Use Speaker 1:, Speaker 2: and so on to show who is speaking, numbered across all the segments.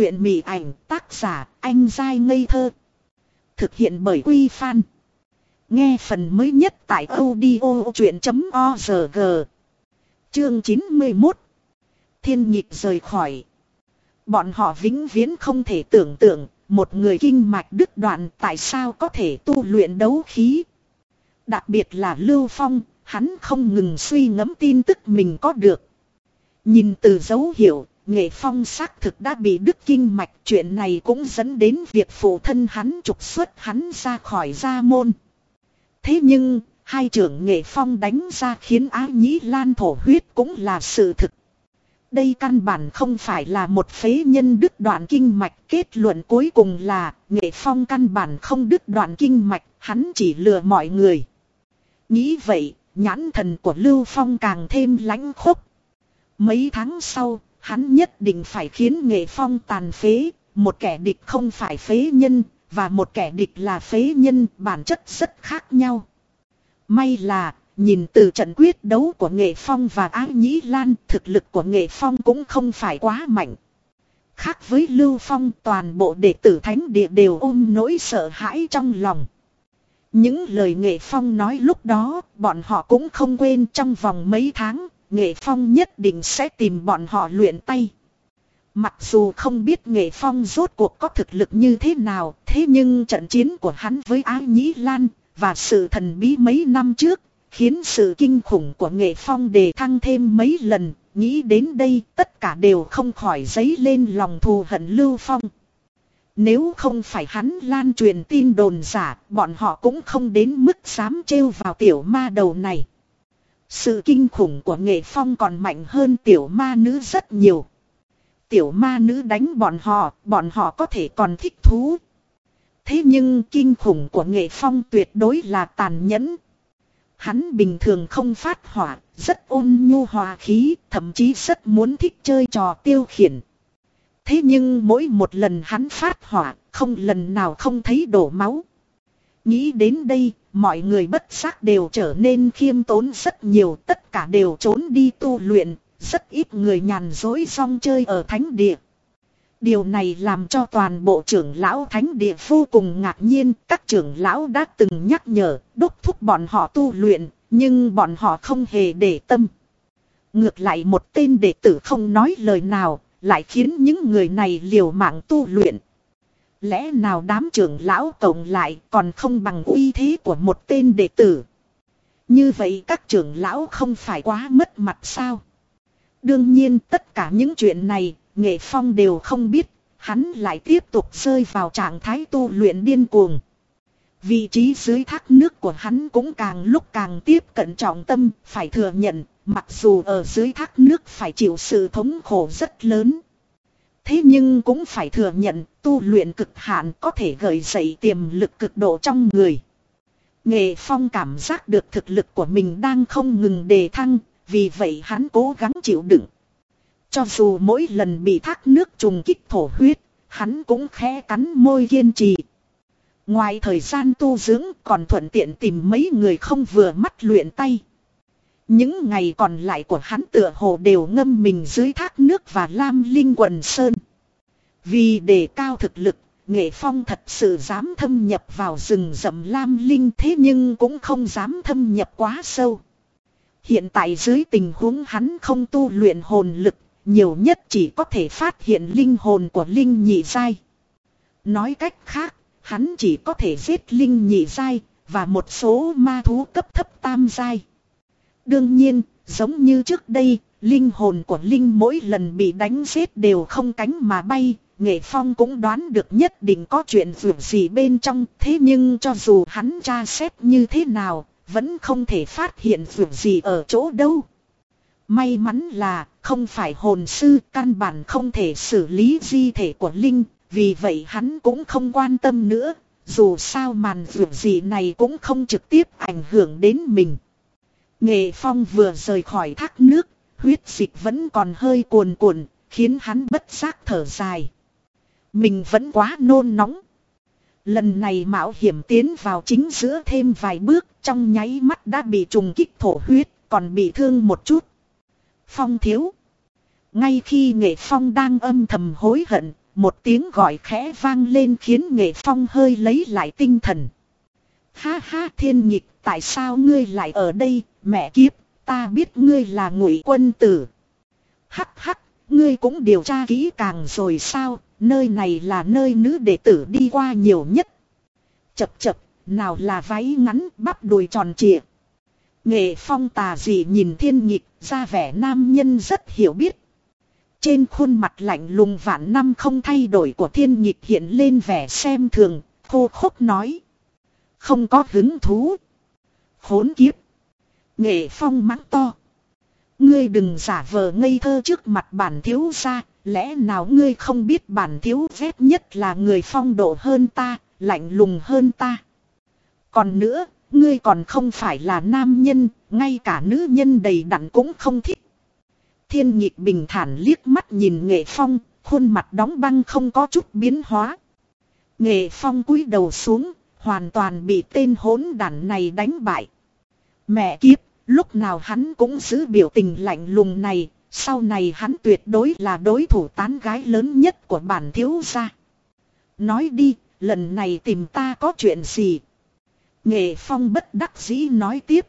Speaker 1: truyện mị ảnh tác giả anh dai ngây thơ. Thực hiện bởi Quy Phan. Nghe phần mới nhất tại audio chuyện.org. Chương 91. Thiên nhịp rời khỏi. Bọn họ vĩnh viễn không thể tưởng tượng một người kinh mạch đứt đoạn tại sao có thể tu luyện đấu khí. Đặc biệt là Lưu Phong, hắn không ngừng suy ngẫm tin tức mình có được. Nhìn từ dấu hiệu, nghệ phong xác thực đã bị đứt kinh mạch chuyện này cũng dẫn đến việc phụ thân hắn trục xuất hắn ra khỏi gia môn. Thế nhưng, hai trưởng nghệ phong đánh ra khiến Á Nhĩ Lan thổ huyết cũng là sự thực. Đây căn bản không phải là một phế nhân đứt đoạn kinh mạch kết luận cuối cùng là nghệ phong căn bản không đứt đoạn kinh mạch, hắn chỉ lừa mọi người. Nghĩ vậy, nhãn thần của Lưu Phong càng thêm lãnh khốc. Mấy tháng sau, hắn nhất định phải khiến nghệ phong tàn phế, một kẻ địch không phải phế nhân, và một kẻ địch là phế nhân bản chất rất khác nhau. May là, nhìn từ trận quyết đấu của nghệ phong và ái nhĩ lan, thực lực của nghệ phong cũng không phải quá mạnh. Khác với Lưu Phong toàn bộ đệ tử thánh địa đều ôm nỗi sợ hãi trong lòng. Những lời nghệ phong nói lúc đó, bọn họ cũng không quên trong vòng mấy tháng, nghệ phong nhất định sẽ tìm bọn họ luyện tay. Mặc dù không biết nghệ phong rốt cuộc có thực lực như thế nào, thế nhưng trận chiến của hắn với Ái Nhĩ Lan, và sự thần bí mấy năm trước, khiến sự kinh khủng của nghệ phong đề thăng thêm mấy lần, nghĩ đến đây tất cả đều không khỏi dấy lên lòng thù hận Lưu Phong. Nếu không phải hắn lan truyền tin đồn giả, bọn họ cũng không đến mức dám trêu vào tiểu ma đầu này. Sự kinh khủng của nghệ phong còn mạnh hơn tiểu ma nữ rất nhiều. Tiểu ma nữ đánh bọn họ, bọn họ có thể còn thích thú. Thế nhưng kinh khủng của nghệ phong tuyệt đối là tàn nhẫn. Hắn bình thường không phát hỏa, rất ôn nhu hòa khí, thậm chí rất muốn thích chơi trò tiêu khiển. Thế nhưng mỗi một lần hắn phát hỏa, không lần nào không thấy đổ máu. Nghĩ đến đây, mọi người bất giác đều trở nên khiêm tốn rất nhiều, tất cả đều trốn đi tu luyện, rất ít người nhàn dối xong chơi ở thánh địa. Điều này làm cho toàn bộ trưởng lão thánh địa vô cùng ngạc nhiên, các trưởng lão đã từng nhắc nhở, đốc thúc bọn họ tu luyện, nhưng bọn họ không hề để tâm. Ngược lại một tên đệ tử không nói lời nào, lại khiến những người này liều mạng tu luyện. Lẽ nào đám trưởng lão tổng lại còn không bằng uy thế của một tên đệ tử. Như vậy các trưởng lão không phải quá mất mặt sao? Đương nhiên tất cả những chuyện này, nghệ phong đều không biết, hắn lại tiếp tục rơi vào trạng thái tu luyện điên cuồng. Vị trí dưới thác nước của hắn cũng càng lúc càng tiếp cận trọng tâm, phải thừa nhận, mặc dù ở dưới thác nước phải chịu sự thống khổ rất lớn. Thế nhưng cũng phải thừa nhận tu luyện cực hạn có thể gợi dậy tiềm lực cực độ trong người. Nghệ Phong cảm giác được thực lực của mình đang không ngừng đề thăng, vì vậy hắn cố gắng chịu đựng. Cho dù mỗi lần bị thác nước trùng kích thổ huyết, hắn cũng khẽ cắn môi kiên trì. Ngoài thời gian tu dưỡng còn thuận tiện tìm mấy người không vừa mắt luyện tay. Những ngày còn lại của hắn tựa hồ đều ngâm mình dưới thác nước và lam linh quần sơn. Vì để cao thực lực, nghệ phong thật sự dám thâm nhập vào rừng rậm lam linh thế nhưng cũng không dám thâm nhập quá sâu. Hiện tại dưới tình huống hắn không tu luyện hồn lực, nhiều nhất chỉ có thể phát hiện linh hồn của linh nhị giai. Nói cách khác, hắn chỉ có thể giết linh nhị giai và một số ma thú cấp thấp tam giai. Đương nhiên, giống như trước đây, linh hồn của linh mỗi lần bị đánh giết đều không cánh mà bay, Nghệ Phong cũng đoán được nhất định có chuyện vượt gì bên trong, thế nhưng cho dù hắn tra xét như thế nào, vẫn không thể phát hiện vượt gì ở chỗ đâu. May mắn là không phải hồn sư căn bản không thể xử lý di thể của Linh, vì vậy hắn cũng không quan tâm nữa, dù sao màn vượt gì này cũng không trực tiếp ảnh hưởng đến mình. Nghệ Phong vừa rời khỏi thác nước, huyết dịch vẫn còn hơi cuồn cuộn, khiến hắn bất giác thở dài. Mình vẫn quá nôn nóng. Lần này mạo hiểm tiến vào chính giữa thêm vài bước trong nháy mắt đã bị trùng kích thổ huyết còn bị thương một chút. Phong thiếu. Ngay khi nghệ phong đang âm thầm hối hận, một tiếng gọi khẽ vang lên khiến nghệ phong hơi lấy lại tinh thần. Ha ha thiên nhịp, tại sao ngươi lại ở đây, mẹ kiếp, ta biết ngươi là ngụy quân tử. Hắc hắc, ngươi cũng điều tra kỹ càng rồi sao, nơi này là nơi nữ đệ tử đi qua nhiều nhất. Chập chập, nào là váy ngắn bắp đùi tròn trịa. Nghệ phong tà dị nhìn thiên nhịp, ra vẻ nam nhân rất hiểu biết. Trên khuôn mặt lạnh lùng vạn năm không thay đổi của thiên nhịp hiện lên vẻ xem thường, khô khốc nói. Không có hứng thú. Khốn kiếp. Nghệ phong mắng to. Ngươi đừng giả vờ ngây thơ trước mặt bản thiếu gia, lẽ nào ngươi không biết bản thiếu ghét nhất là người phong độ hơn ta, lạnh lùng hơn ta. Còn nữa, ngươi còn không phải là nam nhân, ngay cả nữ nhân đầy đặn cũng không thích. Thiên nhịp bình thản liếc mắt nhìn nghệ phong, khuôn mặt đóng băng không có chút biến hóa. Nghệ phong cúi đầu xuống, hoàn toàn bị tên hỗn đản này đánh bại. Mẹ kiếp, lúc nào hắn cũng giữ biểu tình lạnh lùng này, sau này hắn tuyệt đối là đối thủ tán gái lớn nhất của bản thiếu gia. Nói đi, lần này tìm ta có chuyện gì? Nghệ Phong bất đắc dĩ nói tiếp.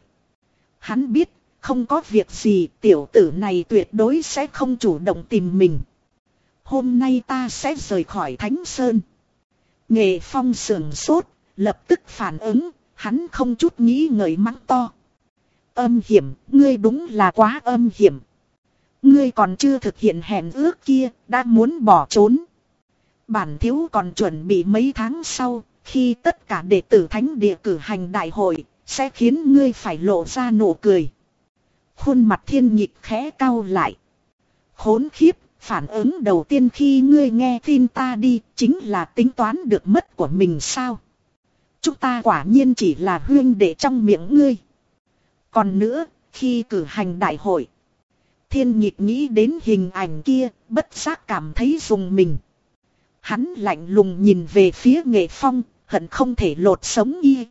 Speaker 1: Hắn biết, không có việc gì tiểu tử này tuyệt đối sẽ không chủ động tìm mình. Hôm nay ta sẽ rời khỏi Thánh Sơn. Nghệ Phong sườn sốt, lập tức phản ứng, hắn không chút nghĩ ngợi mắng to. Âm hiểm, ngươi đúng là quá âm hiểm. Ngươi còn chưa thực hiện hẹn ước kia, đã muốn bỏ trốn. Bản thiếu còn chuẩn bị mấy tháng sau, khi tất cả đệ tử thánh địa cử hành đại hội, sẽ khiến ngươi phải lộ ra nụ cười. Khuôn mặt thiên nhịp khẽ cau lại. Khốn khiếp, phản ứng đầu tiên khi ngươi nghe tin ta đi, chính là tính toán được mất của mình sao. Chúng ta quả nhiên chỉ là huyên để trong miệng ngươi. Còn nữa, khi cử hành đại hội, thiên nhịp nghĩ đến hình ảnh kia, bất giác cảm thấy dùng mình. Hắn lạnh lùng nhìn về phía nghệ phong, hận không thể lột sống y.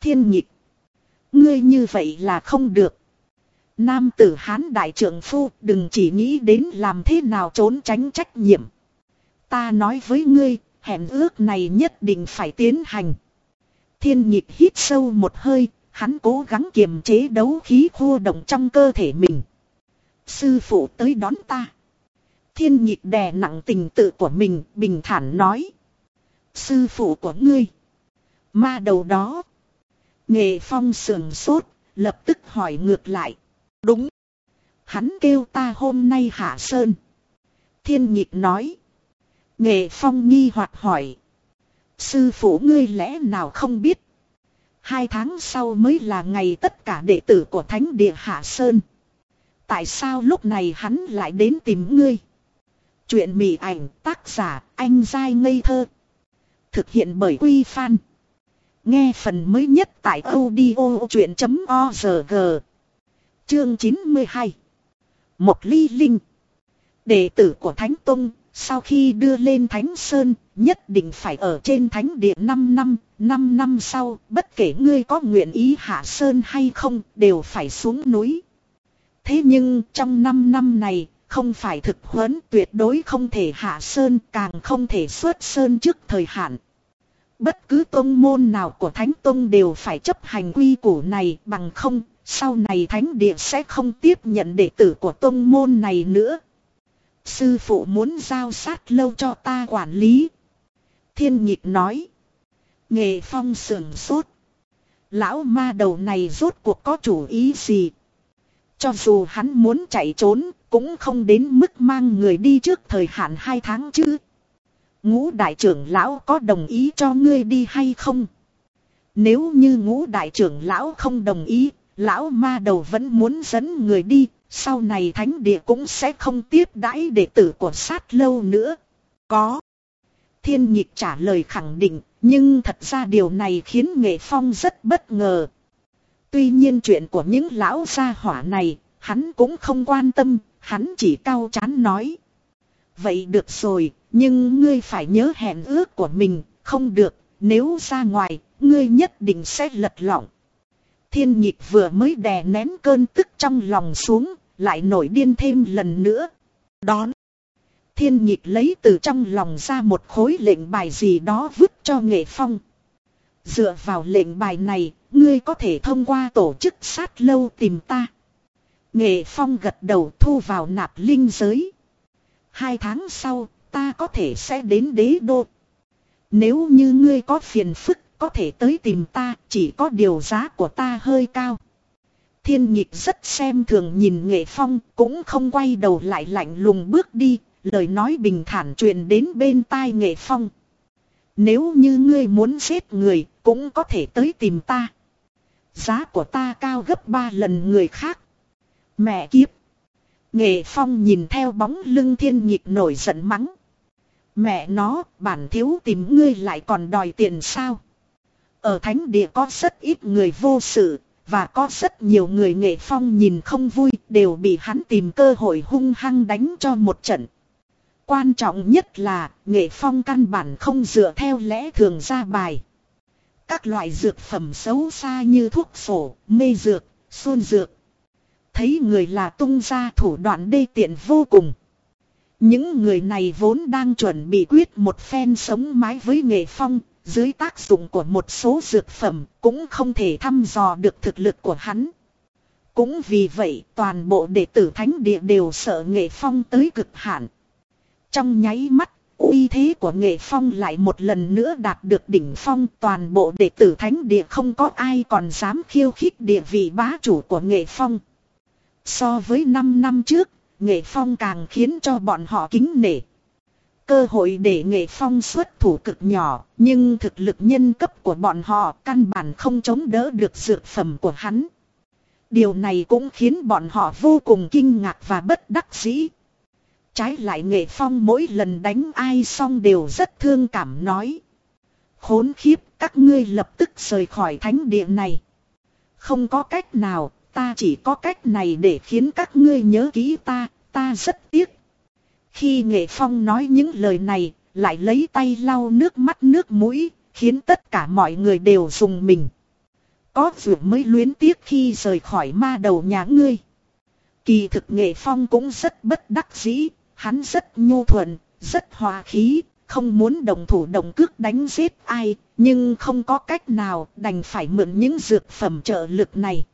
Speaker 1: Thiên nhịp. Ngươi như vậy là không được. Nam tử hán đại trưởng phu đừng chỉ nghĩ đến làm thế nào trốn tránh trách nhiệm. Ta nói với ngươi, hẹn ước này nhất định phải tiến hành. Thiên nhịp hít sâu một hơi, hắn cố gắng kiềm chế đấu khí khô động trong cơ thể mình. Sư phụ tới đón ta. Thiên nhịp đè nặng tình tự của mình, bình thản nói. Sư phụ của ngươi. Ma đầu đó. Nghệ phong sườn sốt, lập tức hỏi ngược lại. Đúng. Hắn kêu ta hôm nay hạ sơn. Thiên nhịp nói. Nghệ phong nghi hoặc hỏi. Sư phụ ngươi lẽ nào không biết. Hai tháng sau mới là ngày tất cả đệ tử của thánh địa Hạ Sơn. Tại sao lúc này hắn lại đến tìm ngươi? Chuyện mỉ ảnh tác giả anh dai ngây thơ. Thực hiện bởi Quy Phan. Nghe phần mới nhất tại audio chuyện.org. Chương 92. Một ly linh. Đệ tử của Thánh Tông, sau khi đưa lên Thánh Sơn, nhất định phải ở trên Thánh Địa 5 năm, 5 năm sau, bất kể ngươi có nguyện ý hạ Sơn hay không, đều phải xuống núi. Thế nhưng trong 5 năm này, không phải thực huấn tuyệt đối không thể hạ sơn càng không thể xuất sơn trước thời hạn. Bất cứ tôn môn nào của Thánh tôn đều phải chấp hành quy củ này bằng không, sau này Thánh Địa sẽ không tiếp nhận đệ tử của tôn môn này nữa. Sư phụ muốn giao sát lâu cho ta quản lý. Thiên nhịp nói. Nghệ phong sườn sốt. Lão ma đầu này rốt cuộc có chủ ý gì? Cho dù hắn muốn chạy trốn, cũng không đến mức mang người đi trước thời hạn hai tháng chứ. Ngũ đại trưởng lão có đồng ý cho ngươi đi hay không? Nếu như ngũ đại trưởng lão không đồng ý, lão ma đầu vẫn muốn dẫn người đi, sau này thánh địa cũng sẽ không tiếp đãi đệ tử của sát lâu nữa. Có. Thiên nhịp trả lời khẳng định, nhưng thật ra điều này khiến nghệ phong rất bất ngờ. Tuy nhiên chuyện của những lão gia hỏa này, hắn cũng không quan tâm, hắn chỉ cao chán nói. Vậy được rồi, nhưng ngươi phải nhớ hẹn ước của mình, không được, nếu ra ngoài, ngươi nhất định sẽ lật lọng. Thiên nhịp vừa mới đè nén cơn tức trong lòng xuống, lại nổi điên thêm lần nữa. Đón. Thiên nhịp lấy từ trong lòng ra một khối lệnh bài gì đó vứt cho nghệ phong. Dựa vào lệnh bài này, ngươi có thể thông qua tổ chức sát lâu tìm ta. Nghệ phong gật đầu thu vào nạp linh giới. Hai tháng sau, ta có thể sẽ đến đế đô. Nếu như ngươi có phiền phức, có thể tới tìm ta, chỉ có điều giá của ta hơi cao. Thiên nhịp rất xem thường nhìn nghệ phong, cũng không quay đầu lại lạnh lùng bước đi, lời nói bình thản truyền đến bên tai nghệ phong. Nếu như ngươi muốn giết người, cũng có thể tới tìm ta. Giá của ta cao gấp ba lần người khác. Mẹ kiếp. Nghệ phong nhìn theo bóng lưng thiên nhịp nổi giận mắng. Mẹ nó, bản thiếu tìm ngươi lại còn đòi tiền sao? Ở thánh địa có rất ít người vô sự, và có rất nhiều người nghệ phong nhìn không vui, đều bị hắn tìm cơ hội hung hăng đánh cho một trận. Quan trọng nhất là, nghệ phong căn bản không dựa theo lẽ thường ra bài. Các loại dược phẩm xấu xa như thuốc phổ, mê dược, xuân dược. Thấy người là tung ra thủ đoạn đê tiện vô cùng. Những người này vốn đang chuẩn bị quyết một phen sống mái với nghệ phong, dưới tác dụng của một số dược phẩm cũng không thể thăm dò được thực lực của hắn. Cũng vì vậy toàn bộ đệ tử thánh địa đều sợ nghệ phong tới cực hạn. Trong nháy mắt, uy thế của nghệ phong lại một lần nữa đạt được đỉnh phong toàn bộ đệ tử thánh địa không có ai còn dám khiêu khích địa vị bá chủ của nghệ phong. So với 5 năm trước, nghệ phong càng khiến cho bọn họ kính nể. Cơ hội để nghệ phong xuất thủ cực nhỏ, nhưng thực lực nhân cấp của bọn họ căn bản không chống đỡ được dược phẩm của hắn. Điều này cũng khiến bọn họ vô cùng kinh ngạc và bất đắc dĩ. Trái lại nghệ phong mỗi lần đánh ai xong đều rất thương cảm nói. Khốn khiếp các ngươi lập tức rời khỏi thánh địa này. Không có cách nào, ta chỉ có cách này để khiến các ngươi nhớ kỹ ta, ta rất tiếc. Khi nghệ phong nói những lời này, lại lấy tay lau nước mắt nước mũi, khiến tất cả mọi người đều dùng mình. Có vừa mới luyến tiếc khi rời khỏi ma đầu nhà ngươi. Kỳ thực nghệ phong cũng rất bất đắc dĩ, Hắn rất nhu thuận, rất hòa khí, không muốn đồng thủ đồng cước đánh giết ai, nhưng không có cách nào đành phải mượn những dược phẩm trợ lực này.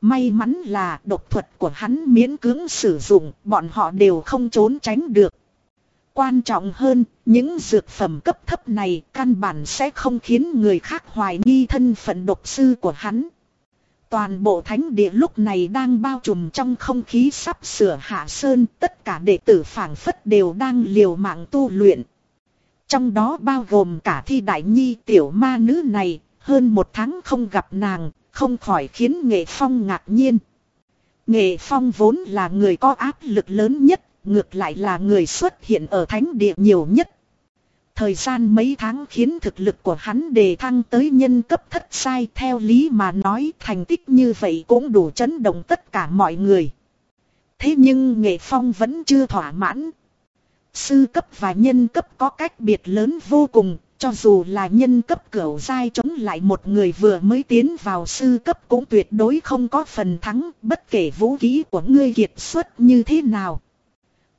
Speaker 1: May mắn là độc thuật của hắn miễn cưỡng sử dụng, bọn họ đều không trốn tránh được. Quan trọng hơn, những dược phẩm cấp thấp này căn bản sẽ không khiến người khác hoài nghi thân phận độc sư của hắn. Toàn bộ thánh địa lúc này đang bao trùm trong không khí sắp sửa hạ sơn, tất cả đệ tử phảng phất đều đang liều mạng tu luyện. Trong đó bao gồm cả thi đại nhi tiểu ma nữ này, hơn một tháng không gặp nàng, không khỏi khiến nghệ phong ngạc nhiên. Nghệ phong vốn là người có áp lực lớn nhất, ngược lại là người xuất hiện ở thánh địa nhiều nhất. Thời gian mấy tháng khiến thực lực của hắn đề thăng tới nhân cấp thất sai theo lý mà nói thành tích như vậy cũng đủ chấn động tất cả mọi người. Thế nhưng nghệ phong vẫn chưa thỏa mãn. Sư cấp và nhân cấp có cách biệt lớn vô cùng, cho dù là nhân cấp cửu dai chống lại một người vừa mới tiến vào sư cấp cũng tuyệt đối không có phần thắng bất kể vũ khí của ngươi kiệt xuất như thế nào.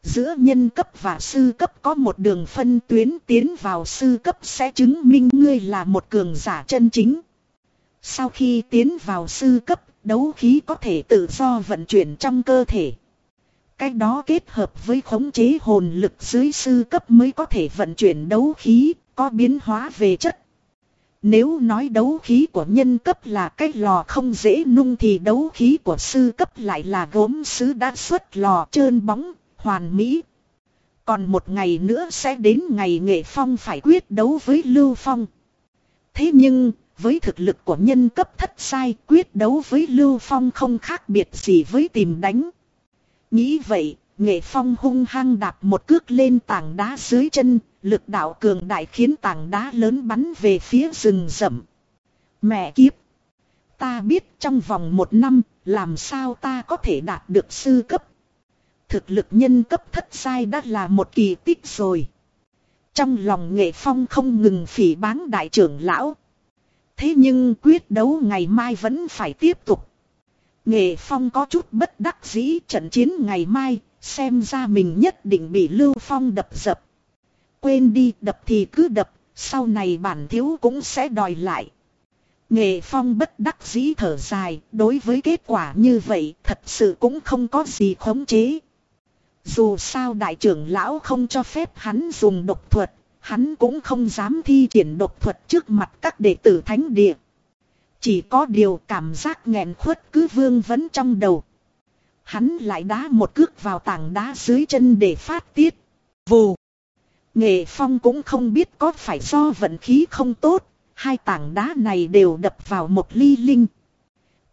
Speaker 1: Giữa nhân cấp và sư cấp có một đường phân tuyến tiến vào sư cấp sẽ chứng minh ngươi là một cường giả chân chính. Sau khi tiến vào sư cấp, đấu khí có thể tự do vận chuyển trong cơ thể. Cái đó kết hợp với khống chế hồn lực dưới sư cấp mới có thể vận chuyển đấu khí, có biến hóa về chất. Nếu nói đấu khí của nhân cấp là cái lò không dễ nung thì đấu khí của sư cấp lại là gốm sứ đã xuất lò trơn bóng, hoàn mỹ. Còn một ngày nữa sẽ đến ngày nghệ phong phải quyết đấu với Lưu Phong. Thế nhưng, với thực lực của nhân cấp thất sai quyết đấu với Lưu Phong không khác biệt gì với tìm đánh. Nghĩ vậy, nghệ phong hung hăng đạp một cước lên tảng đá dưới chân, lực đạo cường đại khiến tảng đá lớn bắn về phía rừng rậm. Mẹ kiếp! Ta biết trong vòng một năm, làm sao ta có thể đạt được sư cấp. Thực lực nhân cấp thất sai đã là một kỳ tích rồi. Trong lòng nghệ phong không ngừng phỉ báng đại trưởng lão. Thế nhưng quyết đấu ngày mai vẫn phải tiếp tục. Nghệ phong có chút bất đắc dĩ trận chiến ngày mai, Xem ra mình nhất định bị Lưu Phong đập dập. Quên đi đập thì cứ đập, sau này bản thiếu cũng sẽ đòi lại. Nghệ Phong bất đắc dĩ thở dài, đối với kết quả như vậy thật sự cũng không có gì khống chế. Dù sao đại trưởng lão không cho phép hắn dùng độc thuật, hắn cũng không dám thi triển độc thuật trước mặt các đệ tử thánh địa. Chỉ có điều cảm giác nghẹn khuất cứ vương vấn trong đầu. Hắn lại đá một cước vào tảng đá dưới chân để phát tiết. Vù. Nghệ Phong cũng không biết có phải do vận khí không tốt, hai tảng đá này đều đập vào một ly linh.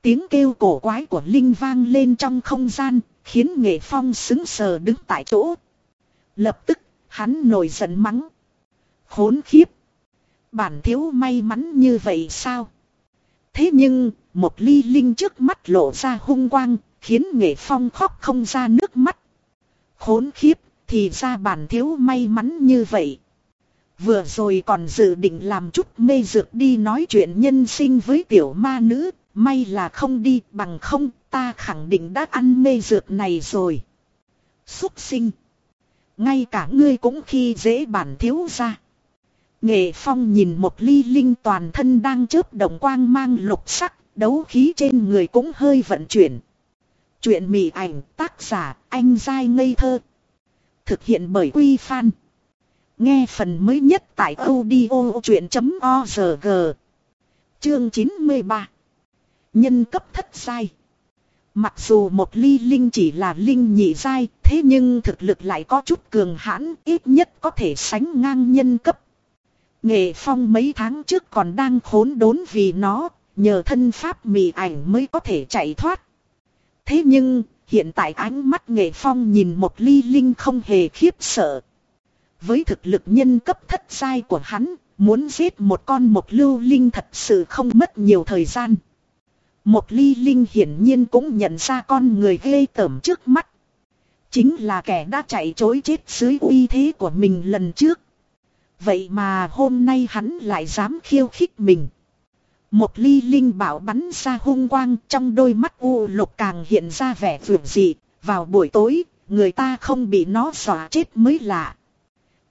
Speaker 1: Tiếng kêu cổ quái của linh vang lên trong không gian, khiến Nghệ Phong xứng sờ đứng tại chỗ. Lập tức, hắn nổi giận mắng. Khốn khiếp. Bản thiếu may mắn như vậy sao? Thế nhưng, một ly linh trước mắt lộ ra hung quang, khiến Nghệ Phong khóc không ra nước mắt. Khốn khiếp, thì ra bản thiếu may mắn như vậy. Vừa rồi còn dự định làm chút mê dược đi nói chuyện nhân sinh với tiểu ma nữ, may là không đi bằng không ta khẳng định đã ăn mê dược này rồi. Xúc sinh. Ngay cả ngươi cũng khi dễ bản thiếu ra. Nghệ phong nhìn một ly linh toàn thân đang chớp động quang mang lục sắc, đấu khí trên người cũng hơi vận chuyển. Chuyện mị ảnh tác giả anh dai ngây thơ. Thực hiện bởi Quy Phan. Nghe phần mới nhất tại audio chuyện.org. Chương 93. Nhân cấp thất sai. Mặc dù một ly linh chỉ là linh nhị dai, thế nhưng thực lực lại có chút cường hãn, ít nhất có thể sánh ngang nhân cấp. Nghệ phong mấy tháng trước còn đang khốn đốn vì nó, nhờ thân pháp mì ảnh mới có thể chạy thoát. Thế nhưng, hiện tại ánh mắt nghệ phong nhìn một ly linh không hề khiếp sợ. Với thực lực nhân cấp thất sai của hắn, muốn giết một con một lưu linh thật sự không mất nhiều thời gian. Một ly linh hiển nhiên cũng nhận ra con người ghê tởm trước mắt. Chính là kẻ đã chạy chối chết dưới uy thế của mình lần trước. Vậy mà hôm nay hắn lại dám khiêu khích mình. Một ly linh bảo bắn ra hung quang trong đôi mắt u lục càng hiện ra vẻ vượt dị. Vào buổi tối, người ta không bị nó xóa chết mới lạ.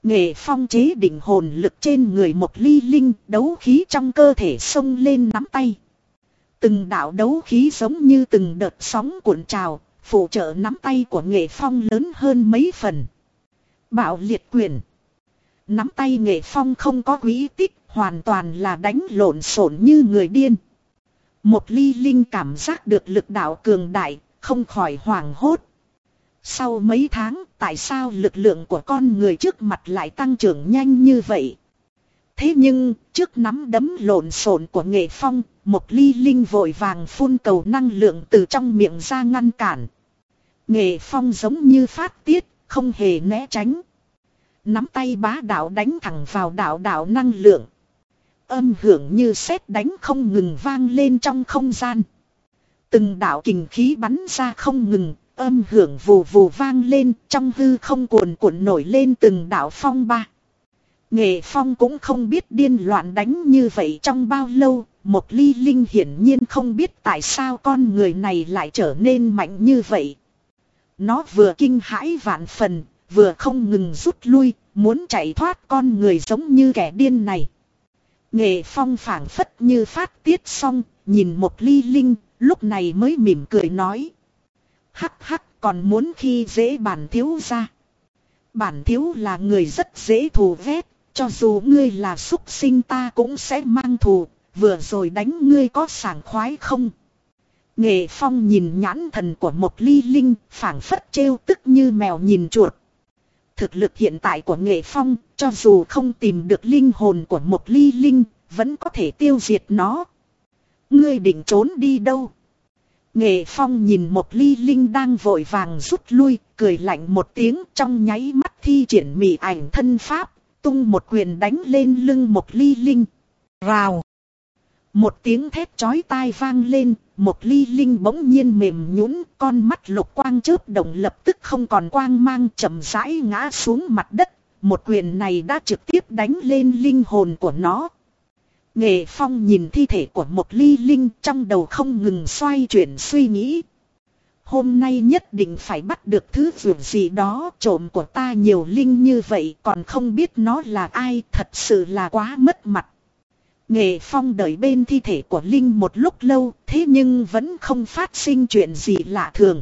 Speaker 1: Nghệ phong chế đỉnh hồn lực trên người một ly linh đấu khí trong cơ thể sông lên nắm tay. Từng đạo đấu khí giống như từng đợt sóng cuộn trào, phụ trợ nắm tay của nghệ phong lớn hơn mấy phần. bạo liệt quyền. Nắm tay nghệ phong không có quý tích, hoàn toàn là đánh lộn xộn như người điên. Một ly linh cảm giác được lực đạo cường đại, không khỏi hoảng hốt. Sau mấy tháng, tại sao lực lượng của con người trước mặt lại tăng trưởng nhanh như vậy? Thế nhưng, trước nắm đấm lộn xộn của nghệ phong, một ly linh vội vàng phun cầu năng lượng từ trong miệng ra ngăn cản. Nghệ phong giống như phát tiết, không hề né tránh. Nắm tay bá đạo đánh thẳng vào đạo đạo năng lượng. Âm hưởng như sét đánh không ngừng vang lên trong không gian. Từng đạo kình khí bắn ra không ngừng, âm hưởng vù vù vang lên trong hư không cuồn cuộn nổi lên từng đạo phong ba. Nghệ phong cũng không biết điên loạn đánh như vậy trong bao lâu, một ly linh hiển nhiên không biết tại sao con người này lại trở nên mạnh như vậy. Nó vừa kinh hãi vạn phần, vừa không ngừng rút lui, muốn chạy thoát con người giống như kẻ điên này. Nghệ phong phảng phất như phát tiết xong, nhìn một ly linh, lúc này mới mỉm cười nói. Hắc hắc còn muốn khi dễ bản thiếu ra. Bản thiếu là người rất dễ thù ghét, cho dù ngươi là súc sinh ta cũng sẽ mang thù, vừa rồi đánh ngươi có sảng khoái không? Nghệ phong nhìn nhãn thần của một ly linh, phảng phất trêu tức như mèo nhìn chuột. Thực lực hiện tại của nghệ phong, cho dù không tìm được linh hồn của một ly linh, vẫn có thể tiêu diệt nó. Ngươi định trốn đi đâu? Nghệ phong nhìn một ly linh đang vội vàng rút lui, cười lạnh một tiếng trong nháy mắt thi triển mị ảnh thân pháp, tung một quyền đánh lên lưng một ly linh. Rào! Một tiếng thét chói tai vang lên, một ly linh bỗng nhiên mềm nhũn, con mắt lục quang chớp động lập tức không còn quang mang chậm rãi ngã xuống mặt đất. Một quyền này đã trực tiếp đánh lên linh hồn của nó. Nghệ Phong nhìn thi thể của một ly linh trong đầu không ngừng xoay chuyển suy nghĩ. Hôm nay nhất định phải bắt được thứ vượt gì đó trộm của ta nhiều linh như vậy còn không biết nó là ai thật sự là quá mất mặt. Nghệ Phong đợi bên thi thể của Linh một lúc lâu thế nhưng vẫn không phát sinh chuyện gì lạ thường.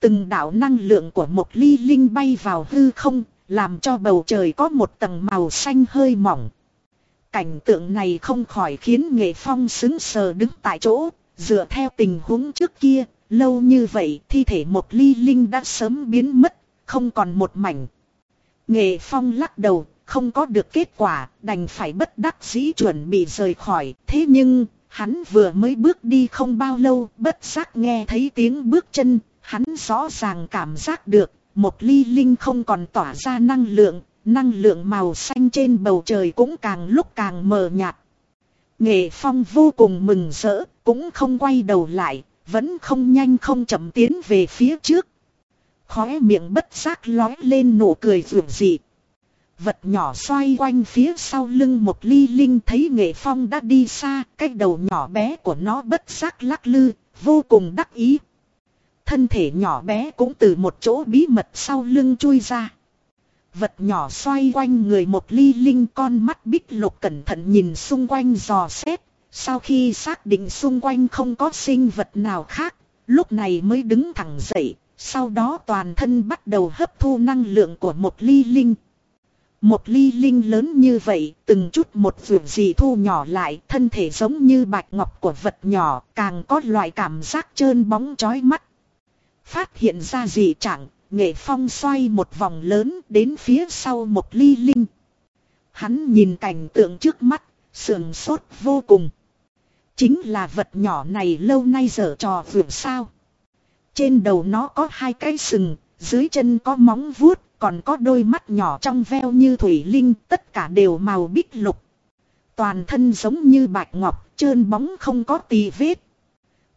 Speaker 1: Từng đạo năng lượng của một ly linh bay vào hư không, làm cho bầu trời có một tầng màu xanh hơi mỏng. Cảnh tượng này không khỏi khiến Nghệ Phong xứng sờ đứng tại chỗ, dựa theo tình huống trước kia, lâu như vậy thi thể một ly linh đã sớm biến mất, không còn một mảnh. Nghệ Phong lắc đầu, không có được kết quả, đành phải bất đắc dĩ chuẩn bị rời khỏi. Thế nhưng, hắn vừa mới bước đi không bao lâu, bất giác nghe thấy tiếng bước chân, hắn rõ ràng cảm giác được, một ly linh không còn tỏa ra năng lượng, năng lượng màu xanh trên bầu trời cũng càng lúc càng mờ nhạt. Nghệ Phong vô cùng mừng rỡ, cũng không quay đầu lại, vẫn không nhanh không chậm tiến về phía trước. Khóe miệng bất giác lói lên nụ cười vượt dị. Vật nhỏ xoay quanh phía sau lưng một ly linh thấy nghệ phong đã đi xa, cái đầu nhỏ bé của nó bất giác lắc lư, vô cùng đắc ý. Thân thể nhỏ bé cũng từ một chỗ bí mật sau lưng chui ra. Vật nhỏ xoay quanh người một ly linh con mắt bích lục cẩn thận nhìn xung quanh dò xét. Sau khi xác định xung quanh không có sinh vật nào khác, lúc này mới đứng thẳng dậy. Sau đó toàn thân bắt đầu hấp thu năng lượng của một ly linh. Một ly linh lớn như vậy, từng chút một vườn gì thu nhỏ lại, thân thể giống như bạch ngọc của vật nhỏ, càng có loại cảm giác trơn bóng chói mắt. Phát hiện ra gì chẳng, nghệ phong xoay một vòng lớn đến phía sau một ly linh. Hắn nhìn cảnh tượng trước mắt, sườn sốt vô cùng. Chính là vật nhỏ này lâu nay dở trò vượt sao. Trên đầu nó có hai cái sừng, dưới chân có móng vuốt, còn có đôi mắt nhỏ trong veo như thủy linh, tất cả đều màu bích lục. Toàn thân giống như bạch ngọc, trơn bóng không có tì vết.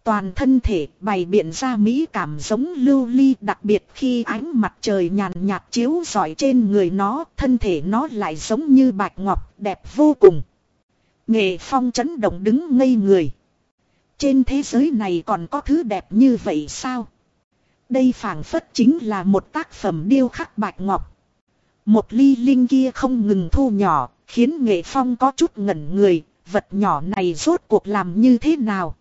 Speaker 1: Toàn thân thể bày biện ra mỹ cảm giống lưu ly đặc biệt khi ánh mặt trời nhàn nhạt chiếu rọi trên người nó, thân thể nó lại giống như bạch ngọc, đẹp vô cùng. Nghệ phong chấn động đứng ngây người. Trên thế giới này còn có thứ đẹp như vậy sao? Đây phảng phất chính là một tác phẩm điêu khắc bạch ngọc. Một ly linh kia không ngừng thu nhỏ, khiến nghệ phong có chút ngẩn người, vật nhỏ này rốt cuộc làm như thế nào?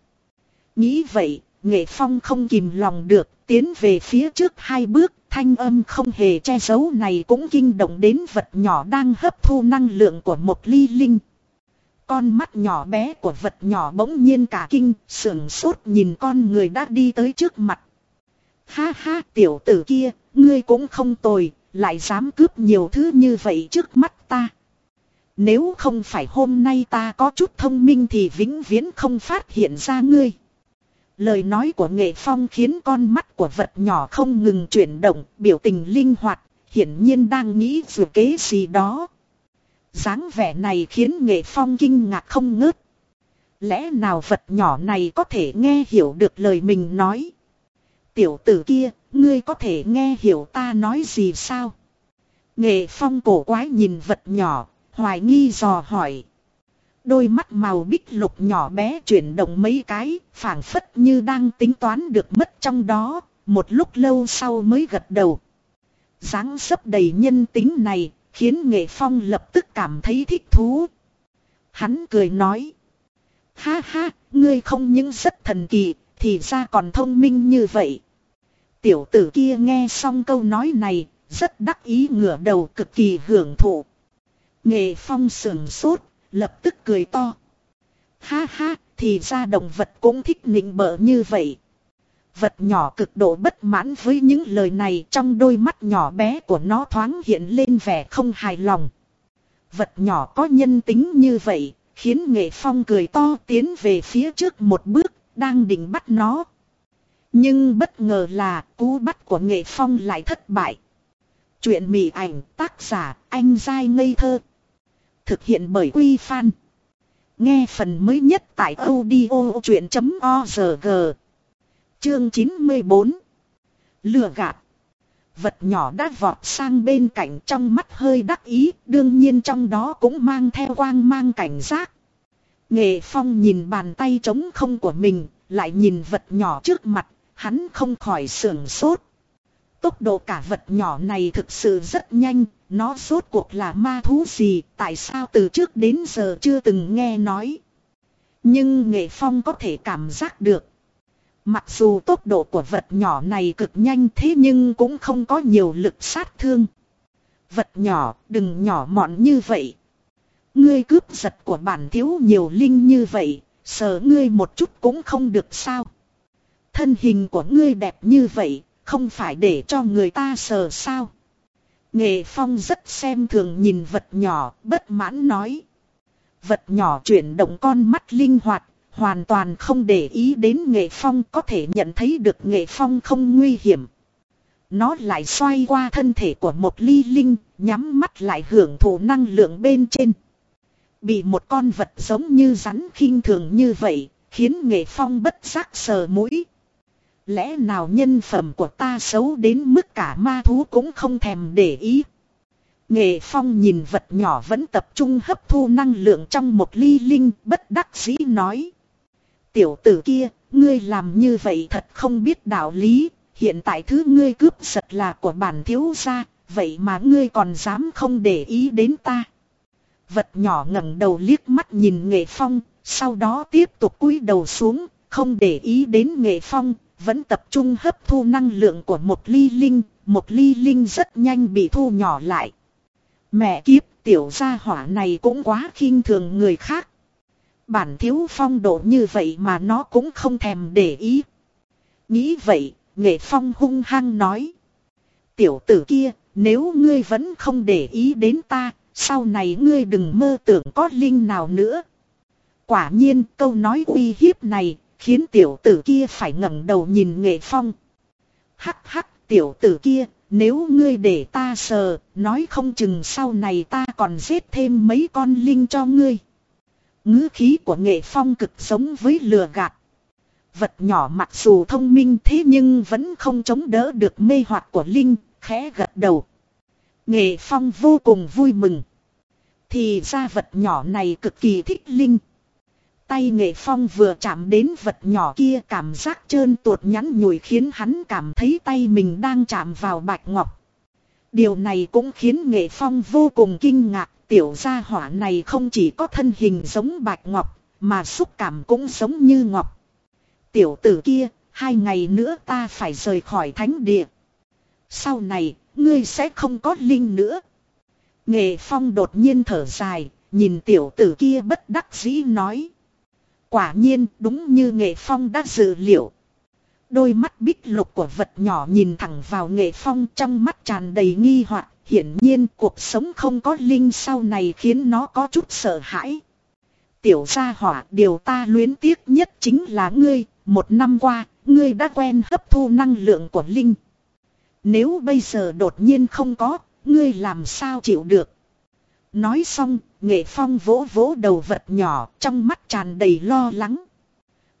Speaker 1: Nghĩ vậy, nghệ phong không kìm lòng được, tiến về phía trước hai bước, thanh âm không hề che giấu này cũng kinh động đến vật nhỏ đang hấp thu năng lượng của một ly linh. Con mắt nhỏ bé của vật nhỏ bỗng nhiên cả kinh, sưởng sốt nhìn con người đã đi tới trước mặt. Ha ha tiểu tử kia, ngươi cũng không tồi, lại dám cướp nhiều thứ như vậy trước mắt ta. Nếu không phải hôm nay ta có chút thông minh thì vĩnh viễn không phát hiện ra ngươi. Lời nói của nghệ phong khiến con mắt của vật nhỏ không ngừng chuyển động, biểu tình linh hoạt, hiển nhiên đang nghĩ dù kế gì đó dáng vẻ này khiến nghệ phong kinh ngạc không ngớt. Lẽ nào vật nhỏ này có thể nghe hiểu được lời mình nói? Tiểu tử kia, ngươi có thể nghe hiểu ta nói gì sao? Nghệ phong cổ quái nhìn vật nhỏ, hoài nghi dò hỏi. Đôi mắt màu bích lục nhỏ bé chuyển động mấy cái, phảng phất như đang tính toán được mất trong đó, một lúc lâu sau mới gật đầu. dáng dấp đầy nhân tính này, Khiến nghệ phong lập tức cảm thấy thích thú. Hắn cười nói. Ha ha, ngươi không những rất thần kỳ, thì ra còn thông minh như vậy. Tiểu tử kia nghe xong câu nói này, rất đắc ý ngửa đầu cực kỳ hưởng thụ. Nghệ phong sườn sốt, lập tức cười to. Ha ha, thì ra động vật cũng thích nịnh bợ như vậy. Vật nhỏ cực độ bất mãn với những lời này trong đôi mắt nhỏ bé của nó thoáng hiện lên vẻ không hài lòng. Vật nhỏ có nhân tính như vậy, khiến nghệ phong cười to tiến về phía trước một bước, đang định bắt nó. Nhưng bất ngờ là cú bắt của nghệ phong lại thất bại. Chuyện mỉ ảnh tác giả anh dai ngây thơ. Thực hiện bởi Quy Phan. Nghe phần mới nhất tại audio chuyện.org. Chương 94 Lừa gạt Vật nhỏ đã vọt sang bên cạnh trong mắt hơi đắc ý, đương nhiên trong đó cũng mang theo quang mang cảnh giác. Nghệ Phong nhìn bàn tay trống không của mình, lại nhìn vật nhỏ trước mặt, hắn không khỏi sưởng sốt. Tốc độ cả vật nhỏ này thực sự rất nhanh, nó rốt cuộc là ma thú gì, tại sao từ trước đến giờ chưa từng nghe nói. Nhưng nghệ phong có thể cảm giác được. Mặc dù tốc độ của vật nhỏ này cực nhanh thế nhưng cũng không có nhiều lực sát thương. Vật nhỏ đừng nhỏ mọn như vậy. Ngươi cướp giật của bản thiếu nhiều linh như vậy, sợ ngươi một chút cũng không được sao. Thân hình của ngươi đẹp như vậy, không phải để cho người ta sờ sao. Nghệ Phong rất xem thường nhìn vật nhỏ, bất mãn nói. Vật nhỏ chuyển động con mắt linh hoạt, hoàn toàn không để ý đến Nghệ Phong có thể nhận thấy được Nghệ Phong không nguy hiểm. Nó lại xoay qua thân thể của một ly linh, nhắm mắt lại hưởng thụ năng lượng bên trên. Bị một con vật giống như rắn khinh thường như vậy, khiến Nghệ Phong bất giác sờ mũi. Lẽ nào nhân phẩm của ta xấu đến mức cả ma thú cũng không thèm để ý. Nghệ Phong nhìn vật nhỏ vẫn tập trung hấp thu năng lượng trong một ly linh bất đắc dĩ nói. Tiểu tử kia, ngươi làm như vậy thật không biết đạo lý, hiện tại thứ ngươi cướp giật là của bản thiếu gia, vậy mà ngươi còn dám không để ý đến ta. Vật nhỏ ngẩng đầu liếc mắt nhìn Nghệ Phong, sau đó tiếp tục cúi đầu xuống, không để ý đến Nghệ Phong, vẫn tập trung hấp thu năng lượng của một ly linh, một ly linh rất nhanh bị thu nhỏ lại. Mẹ kiếp tiểu gia hỏa này cũng quá khinh thường người khác. Bản thiếu phong độ như vậy mà nó cũng không thèm để ý. Nghĩ vậy, nghệ phong hung hăng nói. Tiểu tử kia, nếu ngươi vẫn không để ý đến ta, sau này ngươi đừng mơ tưởng có linh nào nữa. Quả nhiên câu nói uy hiếp này Khiến tiểu tử kia phải ngẩng đầu nhìn nghệ phong. Hắc hắc tiểu tử kia, nếu ngươi để ta sờ, nói không chừng sau này ta còn giết thêm mấy con linh cho ngươi ngữ khí của nghệ phong cực giống với lừa gạt. Vật nhỏ mặc dù thông minh thế nhưng vẫn không chống đỡ được mê hoặc của linh, khẽ gật đầu. Nghệ phong vô cùng vui mừng. Thì ra vật nhỏ này cực kỳ thích linh. Tay nghệ phong vừa chạm đến vật nhỏ kia cảm giác trơn tuột nhắn nhủi khiến hắn cảm thấy tay mình đang chạm vào bạch ngọc. Điều này cũng khiến nghệ phong vô cùng kinh ngạc, tiểu gia hỏa này không chỉ có thân hình giống bạch ngọc, mà xúc cảm cũng giống như ngọc. Tiểu tử kia, hai ngày nữa ta phải rời khỏi thánh địa. Sau này, ngươi sẽ không có linh nữa. Nghệ phong đột nhiên thở dài, nhìn tiểu tử kia bất đắc dĩ nói. Quả nhiên đúng như nghệ phong đã dự liệu. Đôi mắt bích lục của vật nhỏ nhìn thẳng vào nghệ phong trong mắt tràn đầy nghi hoặc hiển nhiên cuộc sống không có linh sau này khiến nó có chút sợ hãi. Tiểu gia hỏa điều ta luyến tiếc nhất chính là ngươi, một năm qua, ngươi đã quen hấp thu năng lượng của linh. Nếu bây giờ đột nhiên không có, ngươi làm sao chịu được. Nói xong, nghệ phong vỗ vỗ đầu vật nhỏ trong mắt tràn đầy lo lắng.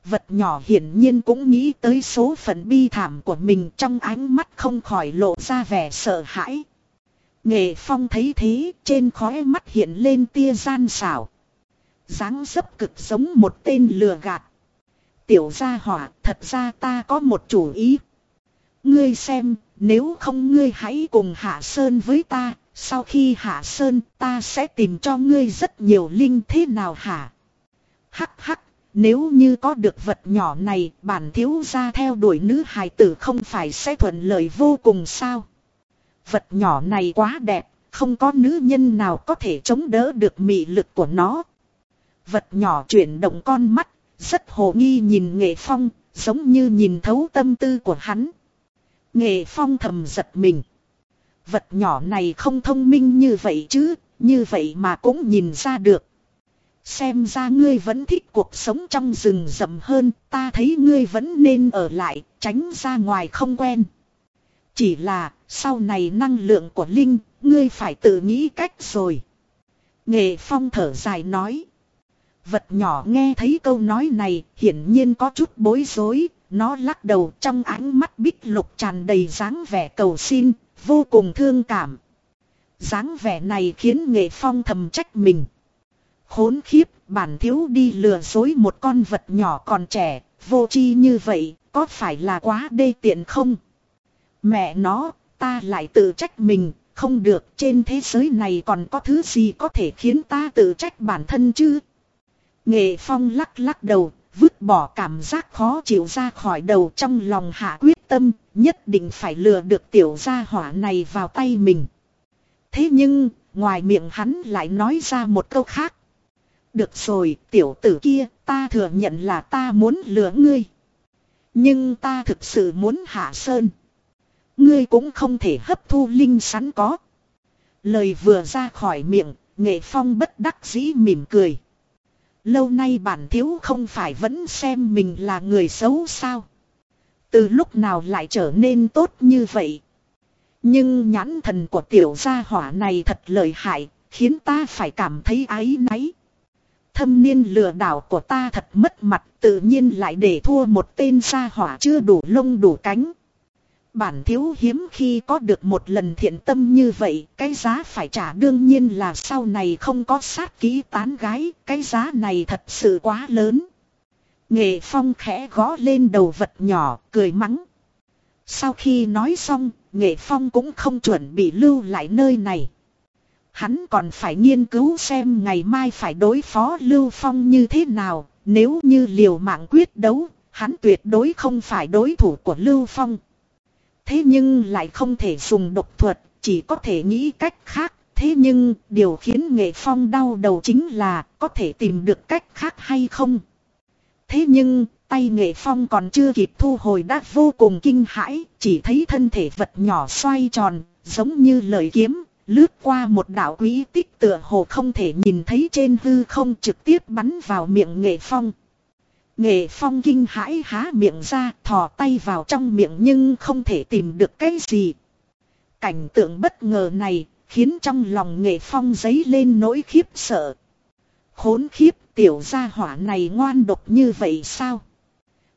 Speaker 1: Vật nhỏ hiển nhiên cũng nghĩ tới số phận bi thảm của mình trong ánh mắt không khỏi lộ ra vẻ sợ hãi. Nghệ phong thấy thế trên khóe mắt hiện lên tia gian xảo. dáng dấp cực giống một tên lừa gạt. Tiểu gia hỏa thật ra ta có một chủ ý. Ngươi xem nếu không ngươi hãy cùng hạ sơn với ta sau khi hạ sơn ta sẽ tìm cho ngươi rất nhiều linh thế nào hả? Hắc hắc, nếu như có được vật nhỏ này bản thiếu gia theo đuổi nữ hài tử không phải sẽ thuận lợi vô cùng sao? Vật nhỏ này quá đẹp, không có nữ nhân nào có thể chống đỡ được mị lực của nó. Vật nhỏ chuyển động con mắt, rất hồ nghi nhìn nghệ phong, giống như nhìn thấu tâm tư của hắn. Nghệ phong thầm giật mình. Vật nhỏ này không thông minh như vậy chứ, như vậy mà cũng nhìn ra được. Xem ra ngươi vẫn thích cuộc sống trong rừng rậm hơn, ta thấy ngươi vẫn nên ở lại, tránh ra ngoài không quen. Chỉ là, sau này năng lượng của Linh, ngươi phải tự nghĩ cách rồi. Nghệ Phong thở dài nói. Vật nhỏ nghe thấy câu nói này, hiển nhiên có chút bối rối, nó lắc đầu trong ánh mắt bích lục tràn đầy dáng vẻ cầu xin, vô cùng thương cảm. dáng vẻ này khiến nghệ phong thầm trách mình. Khốn khiếp, bản thiếu đi lừa dối một con vật nhỏ còn trẻ, vô chi như vậy, có phải là quá đê tiện không? Mẹ nó, ta lại tự trách mình, không được trên thế giới này còn có thứ gì có thể khiến ta tự trách bản thân chứ? Nghệ Phong lắc lắc đầu, vứt bỏ cảm giác khó chịu ra khỏi đầu trong lòng hạ quyết tâm, nhất định phải lừa được tiểu gia hỏa này vào tay mình. Thế nhưng, ngoài miệng hắn lại nói ra một câu khác. Được rồi, tiểu tử kia, ta thừa nhận là ta muốn lừa ngươi. Nhưng ta thực sự muốn hạ sơn. Ngươi cũng không thể hấp thu linh sắn có. Lời vừa ra khỏi miệng, nghệ phong bất đắc dĩ mỉm cười. Lâu nay bản thiếu không phải vẫn xem mình là người xấu sao. Từ lúc nào lại trở nên tốt như vậy. Nhưng nhãn thần của tiểu gia hỏa này thật lợi hại, khiến ta phải cảm thấy áy náy. Thâm niên lừa đảo của ta thật mất mặt, tự nhiên lại để thua một tên gia hỏa chưa đủ lông đủ cánh. Bản thiếu hiếm khi có được một lần thiện tâm như vậy, cái giá phải trả đương nhiên là sau này không có sát ký tán gái, cái giá này thật sự quá lớn. Nghệ phong khẽ gõ lên đầu vật nhỏ, cười mắng. Sau khi nói xong, Nghệ phong cũng không chuẩn bị lưu lại nơi này. Hắn còn phải nghiên cứu xem ngày mai phải đối phó Lưu Phong như thế nào, nếu như liều mạng quyết đấu, hắn tuyệt đối không phải đối thủ của Lưu Phong. Thế nhưng lại không thể dùng độc thuật, chỉ có thể nghĩ cách khác. Thế nhưng, điều khiến nghệ phong đau đầu chính là có thể tìm được cách khác hay không. Thế nhưng, tay nghệ phong còn chưa kịp thu hồi đã vô cùng kinh hãi, chỉ thấy thân thể vật nhỏ xoay tròn, giống như lời kiếm, lướt qua một đạo quý tích tựa hồ không thể nhìn thấy trên hư không trực tiếp bắn vào miệng nghệ phong. Nghệ phong kinh hãi há miệng ra thò tay vào trong miệng nhưng không thể tìm được cái gì. Cảnh tượng bất ngờ này khiến trong lòng nghệ phong dấy lên nỗi khiếp sợ. Khốn khiếp tiểu gia hỏa này ngoan độc như vậy sao?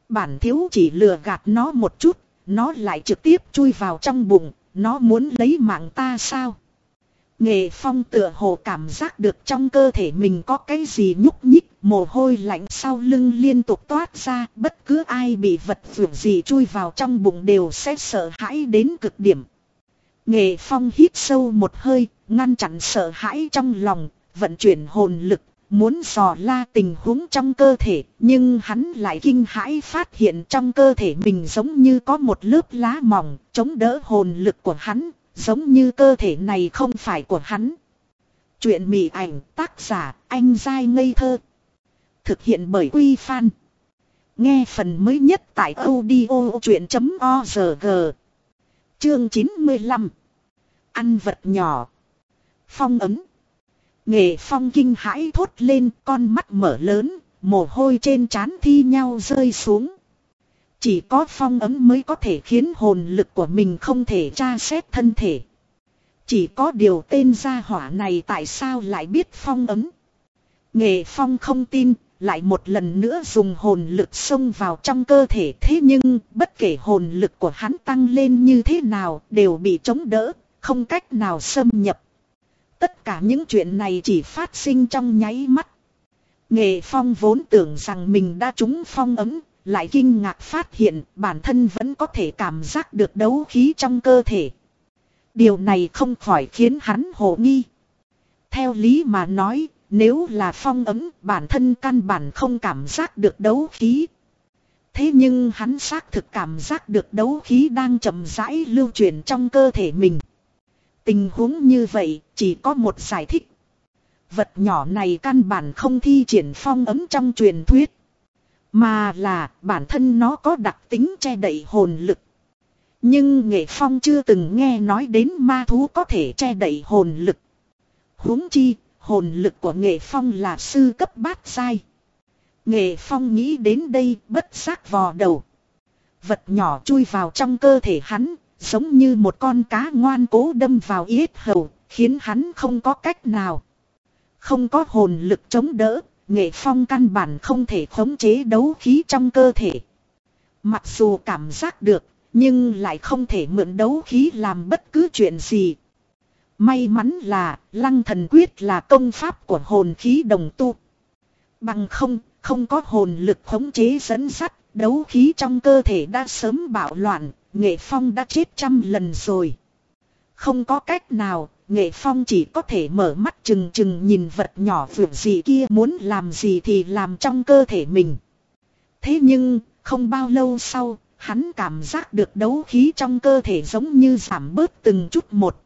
Speaker 1: Bản thiếu chỉ lừa gạt nó một chút, nó lại trực tiếp chui vào trong bụng, nó muốn lấy mạng ta sao? Nghệ phong tựa hồ cảm giác được trong cơ thể mình có cái gì nhúc nhích, mồ hôi lạnh sau lưng liên tục toát ra, bất cứ ai bị vật vượt gì chui vào trong bụng đều sẽ sợ hãi đến cực điểm. Nghệ phong hít sâu một hơi, ngăn chặn sợ hãi trong lòng, vận chuyển hồn lực, muốn dò la tình huống trong cơ thể, nhưng hắn lại kinh hãi phát hiện trong cơ thể mình giống như có một lớp lá mỏng, chống đỡ hồn lực của hắn, Giống như cơ thể này không phải của hắn. Chuyện mị ảnh tác giả anh dai ngây thơ. Thực hiện bởi Quy Phan. Nghe phần mới nhất tại audio chuyện.org. Chương 95. Ăn vật nhỏ. Phong ấm. Nghệ phong kinh hãi thốt lên con mắt mở lớn, mồ hôi trên trán thi nhau rơi xuống. Chỉ có phong ấm mới có thể khiến hồn lực của mình không thể tra xét thân thể. Chỉ có điều tên gia hỏa này tại sao lại biết phong ấm. Nghệ phong không tin, lại một lần nữa dùng hồn lực xông vào trong cơ thể thế nhưng bất kể hồn lực của hắn tăng lên như thế nào đều bị chống đỡ, không cách nào xâm nhập. Tất cả những chuyện này chỉ phát sinh trong nháy mắt. Nghệ phong vốn tưởng rằng mình đã trúng phong ấm, lại kinh ngạc phát hiện bản thân vẫn có thể cảm giác được đấu khí trong cơ thể. Điều này không khỏi khiến hắn hồ nghi. Theo lý mà nói, nếu là phong ấm, bản thân căn bản không cảm giác được đấu khí. Thế nhưng hắn xác thực cảm giác được đấu khí đang chậm rãi lưu chuyển trong cơ thể mình. Tình huống như vậy, chỉ có một giải thích. Vật nhỏ này căn bản không thi triển phong ấm trong truyền thuyết. Mà là bản thân nó có đặc tính che đậy hồn lực. Nhưng nghệ phong chưa từng nghe nói đến ma thú có thể che đậy hồn lực. huống chi, hồn lực của nghệ phong là sư cấp bát sai. Nghệ phong nghĩ đến đây bất giác vò đầu. Vật nhỏ chui vào trong cơ thể hắn, giống như một con cá ngoan cố đâm vào yết hầu, khiến hắn không có cách nào. Không có hồn lực chống đỡ, nghệ phong căn bản không thể khống chế đấu khí trong cơ thể. Mặc dù cảm giác được, nhưng lại không thể mượn đấu khí làm bất cứ chuyện gì. May mắn là, lăng thần quyết là công pháp của hồn khí đồng tu. Bằng không, không có hồn lực khống chế dẫn sắt, đấu khí trong cơ thể đã sớm bạo loạn, nghệ phong đã chết trăm lần rồi. Không có cách nào, nghệ phong chỉ có thể mở mắt chừng chừng nhìn vật nhỏ vượt gì kia muốn làm gì thì làm trong cơ thể mình. Thế nhưng, không bao lâu sau, hắn cảm giác được đấu khí trong cơ thể giống như giảm bớt từng chút một.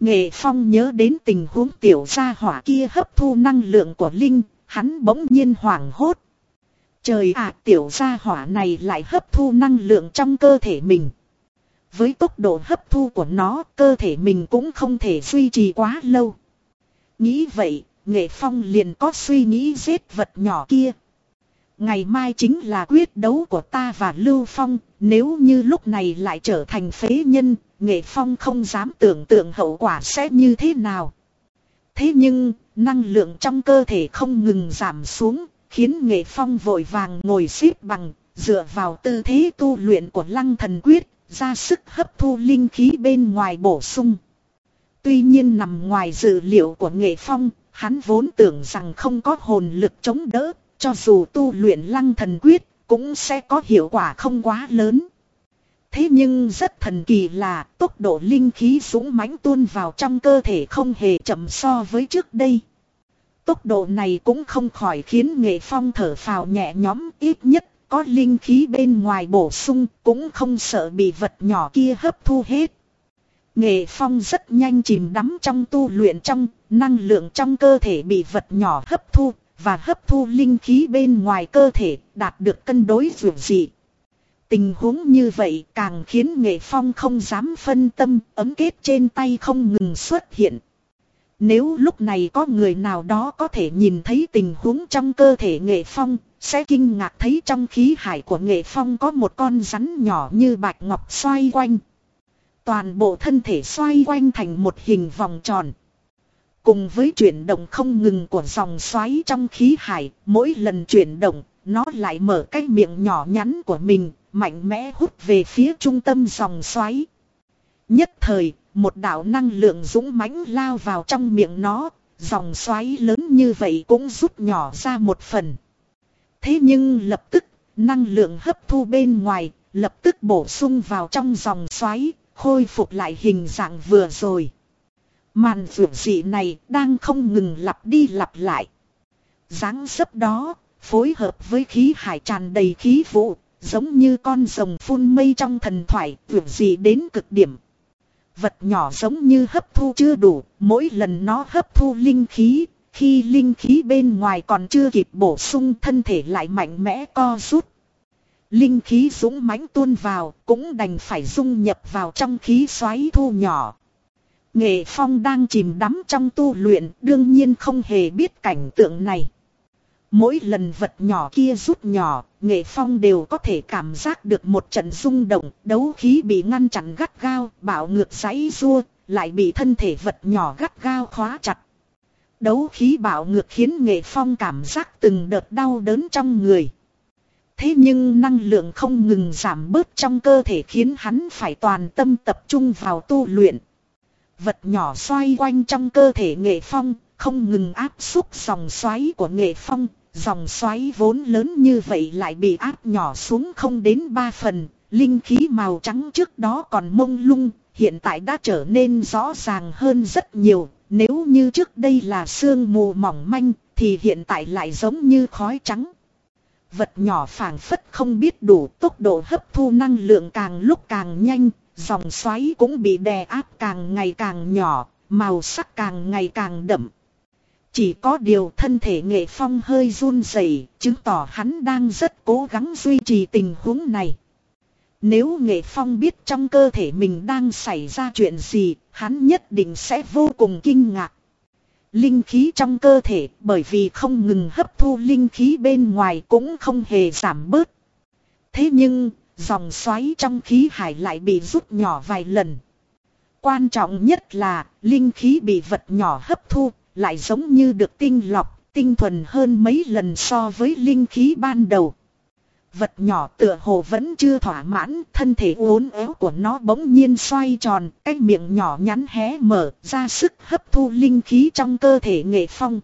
Speaker 1: Nghệ Phong nhớ đến tình huống tiểu gia hỏa kia hấp thu năng lượng của Linh, hắn bỗng nhiên hoảng hốt. Trời ạ tiểu gia hỏa này lại hấp thu năng lượng trong cơ thể mình. Với tốc độ hấp thu của nó, cơ thể mình cũng không thể duy trì quá lâu. Nghĩ vậy, Nghệ Phong liền có suy nghĩ giết vật nhỏ kia. Ngày mai chính là quyết đấu của ta và Lưu Phong, nếu như lúc này lại trở thành phế nhân, Nghệ Phong không dám tưởng tượng hậu quả sẽ như thế nào. Thế nhưng, năng lượng trong cơ thể không ngừng giảm xuống, khiến Nghệ Phong vội vàng ngồi xếp bằng, dựa vào tư thế tu luyện của lăng thần quyết, ra sức hấp thu linh khí bên ngoài bổ sung. Tuy nhiên nằm ngoài dự liệu của Nghệ Phong, hắn vốn tưởng rằng không có hồn lực chống đỡ, cho dù tu luyện lăng thần quyết, cũng sẽ có hiệu quả không quá lớn. Thế nhưng rất thần kỳ là tốc độ linh khí dũng mãnh tuôn vào trong cơ thể không hề chậm so với trước đây. Tốc độ này cũng không khỏi khiến nghệ phong thở phào nhẹ nhõm ít nhất có linh khí bên ngoài bổ sung cũng không sợ bị vật nhỏ kia hấp thu hết. Nghệ phong rất nhanh chìm đắm trong tu luyện trong, năng lượng trong cơ thể bị vật nhỏ hấp thu, và hấp thu linh khí bên ngoài cơ thể, đạt được cân đối vượt dị. Tình huống như vậy càng khiến nghệ phong không dám phân tâm, ấm kết trên tay không ngừng xuất hiện. Nếu lúc này có người nào đó có thể nhìn thấy tình huống trong cơ thể nghệ phong, sẽ kinh ngạc thấy trong khí hải của nghệ phong có một con rắn nhỏ như bạch ngọc xoay quanh. Toàn bộ thân thể xoay quanh thành một hình vòng tròn. Cùng với chuyển động không ngừng của dòng xoáy trong khí hải, mỗi lần chuyển động, nó lại mở cái miệng nhỏ nhắn của mình, mạnh mẽ hút về phía trung tâm dòng xoáy. Nhất thời, một đạo năng lượng dũng mãnh lao vào trong miệng nó, dòng xoáy lớn như vậy cũng rút nhỏ ra một phần. Thế nhưng lập tức, năng lượng hấp thu bên ngoài, lập tức bổ sung vào trong dòng xoáy, khôi phục lại hình dạng vừa rồi. Màn vượt dị này đang không ngừng lặp đi lặp lại. dáng dấp đó, phối hợp với khí hải tràn đầy khí vụ, giống như con rồng phun mây trong thần thoại, vượt dị đến cực điểm. Vật nhỏ giống như hấp thu chưa đủ, mỗi lần nó hấp thu linh khí, khi linh khí bên ngoài còn chưa kịp bổ sung thân thể lại mạnh mẽ co rút. Linh khí dũng mãnh tuôn vào, cũng đành phải dung nhập vào trong khí xoáy thu nhỏ. Nghệ Phong đang chìm đắm trong tu luyện đương nhiên không hề biết cảnh tượng này. Mỗi lần vật nhỏ kia rút nhỏ, Nghệ Phong đều có thể cảm giác được một trận rung động, đấu khí bị ngăn chặn gắt gao, bảo ngược giấy rua, lại bị thân thể vật nhỏ gắt gao khóa chặt. Đấu khí bảo ngược khiến Nghệ Phong cảm giác từng đợt đau đớn trong người. Thế nhưng năng lượng không ngừng giảm bớt trong cơ thể khiến hắn phải toàn tâm tập trung vào tu luyện vật nhỏ xoay quanh trong cơ thể nghệ phong, không ngừng áp xúc dòng xoáy của nghệ phong, dòng xoáy vốn lớn như vậy lại bị áp nhỏ xuống không đến ba phần, linh khí màu trắng trước đó còn mông lung, hiện tại đã trở nên rõ ràng hơn rất nhiều, nếu như trước đây là sương mù mỏng manh, thì hiện tại lại giống như khói trắng. Vật nhỏ phảng phất không biết đủ tốc độ hấp thu năng lượng càng lúc càng nhanh, Dòng xoáy cũng bị đè áp càng ngày càng nhỏ, màu sắc càng ngày càng đậm. Chỉ có điều thân thể nghệ phong hơi run rẩy, chứng tỏ hắn đang rất cố gắng duy trì tình huống này. Nếu nghệ phong biết trong cơ thể mình đang xảy ra chuyện gì, hắn nhất định sẽ vô cùng kinh ngạc. Linh khí trong cơ thể bởi vì không ngừng hấp thu linh khí bên ngoài cũng không hề giảm bớt. Thế nhưng, Dòng xoáy trong khí hải lại bị rút nhỏ vài lần. Quan trọng nhất là linh khí bị vật nhỏ hấp thu, lại giống như được tinh lọc, tinh thuần hơn mấy lần so với linh khí ban đầu. Vật nhỏ tựa hồ vẫn chưa thỏa mãn, thân thể uốn éo của nó bỗng nhiên xoay tròn, cái miệng nhỏ nhắn hé mở, ra sức hấp thu linh khí trong cơ thể nghệ phong.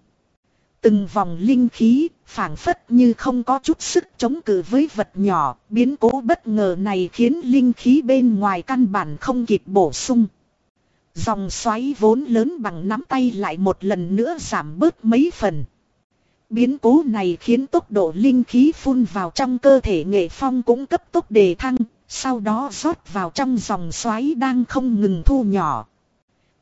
Speaker 1: Từng vòng linh khí, phảng phất như không có chút sức chống cự với vật nhỏ, biến cố bất ngờ này khiến linh khí bên ngoài căn bản không kịp bổ sung. Dòng xoáy vốn lớn bằng nắm tay lại một lần nữa giảm bớt mấy phần. Biến cố này khiến tốc độ linh khí phun vào trong cơ thể nghệ phong cũng cấp tốc đề thăng, sau đó rót vào trong dòng xoáy đang không ngừng thu nhỏ.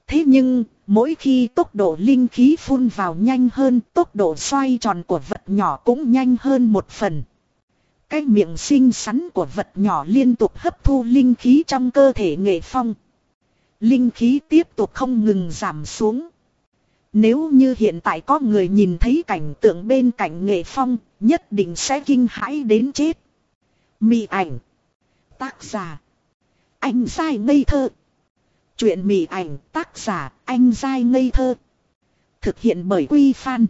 Speaker 1: Thế nhưng, mỗi khi tốc độ linh khí phun vào nhanh hơn, tốc độ xoay tròn của vật nhỏ cũng nhanh hơn một phần. Cái miệng xinh xắn của vật nhỏ liên tục hấp thu linh khí trong cơ thể nghệ phong. Linh khí tiếp tục không ngừng giảm xuống. Nếu như hiện tại có người nhìn thấy cảnh tượng bên cạnh nghệ phong, nhất định sẽ kinh hãi đến chết. Mị ảnh. Tác giả. Anh sai ngây thơ. Chuyện mị ảnh tác giả anh dai ngây thơ. Thực hiện bởi Quy Phan.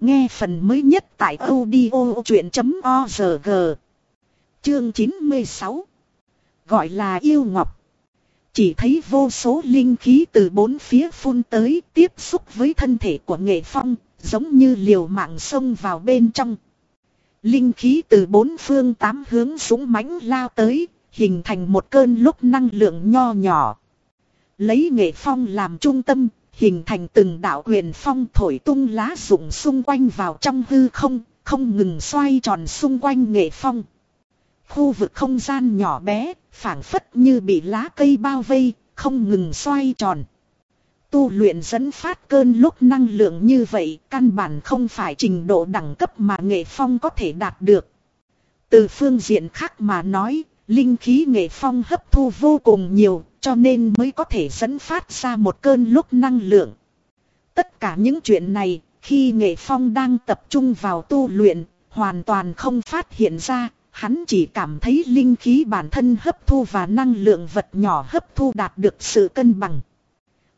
Speaker 1: Nghe phần mới nhất tại audio chuyện.org. Chương 96. Gọi là yêu ngọc. Chỉ thấy vô số linh khí từ bốn phía phun tới tiếp xúc với thân thể của nghệ phong, giống như liều mạng sông vào bên trong. Linh khí từ bốn phương tám hướng súng mãnh lao tới, hình thành một cơn lúc năng lượng nho nhỏ. Lấy nghệ phong làm trung tâm, hình thành từng đạo quyền phong thổi tung lá rụng xung quanh vào trong hư không, không ngừng xoay tròn xung quanh nghệ phong. Khu vực không gian nhỏ bé, phảng phất như bị lá cây bao vây, không ngừng xoay tròn. Tu luyện dẫn phát cơn lúc năng lượng như vậy, căn bản không phải trình độ đẳng cấp mà nghệ phong có thể đạt được. Từ phương diện khác mà nói, linh khí nghệ phong hấp thu vô cùng nhiều, cho nên mới có thể dẫn phát ra một cơn lúc năng lượng. Tất cả những chuyện này, khi nghệ phong đang tập trung vào tu luyện, hoàn toàn không phát hiện ra, hắn chỉ cảm thấy linh khí bản thân hấp thu và năng lượng vật nhỏ hấp thu đạt được sự cân bằng.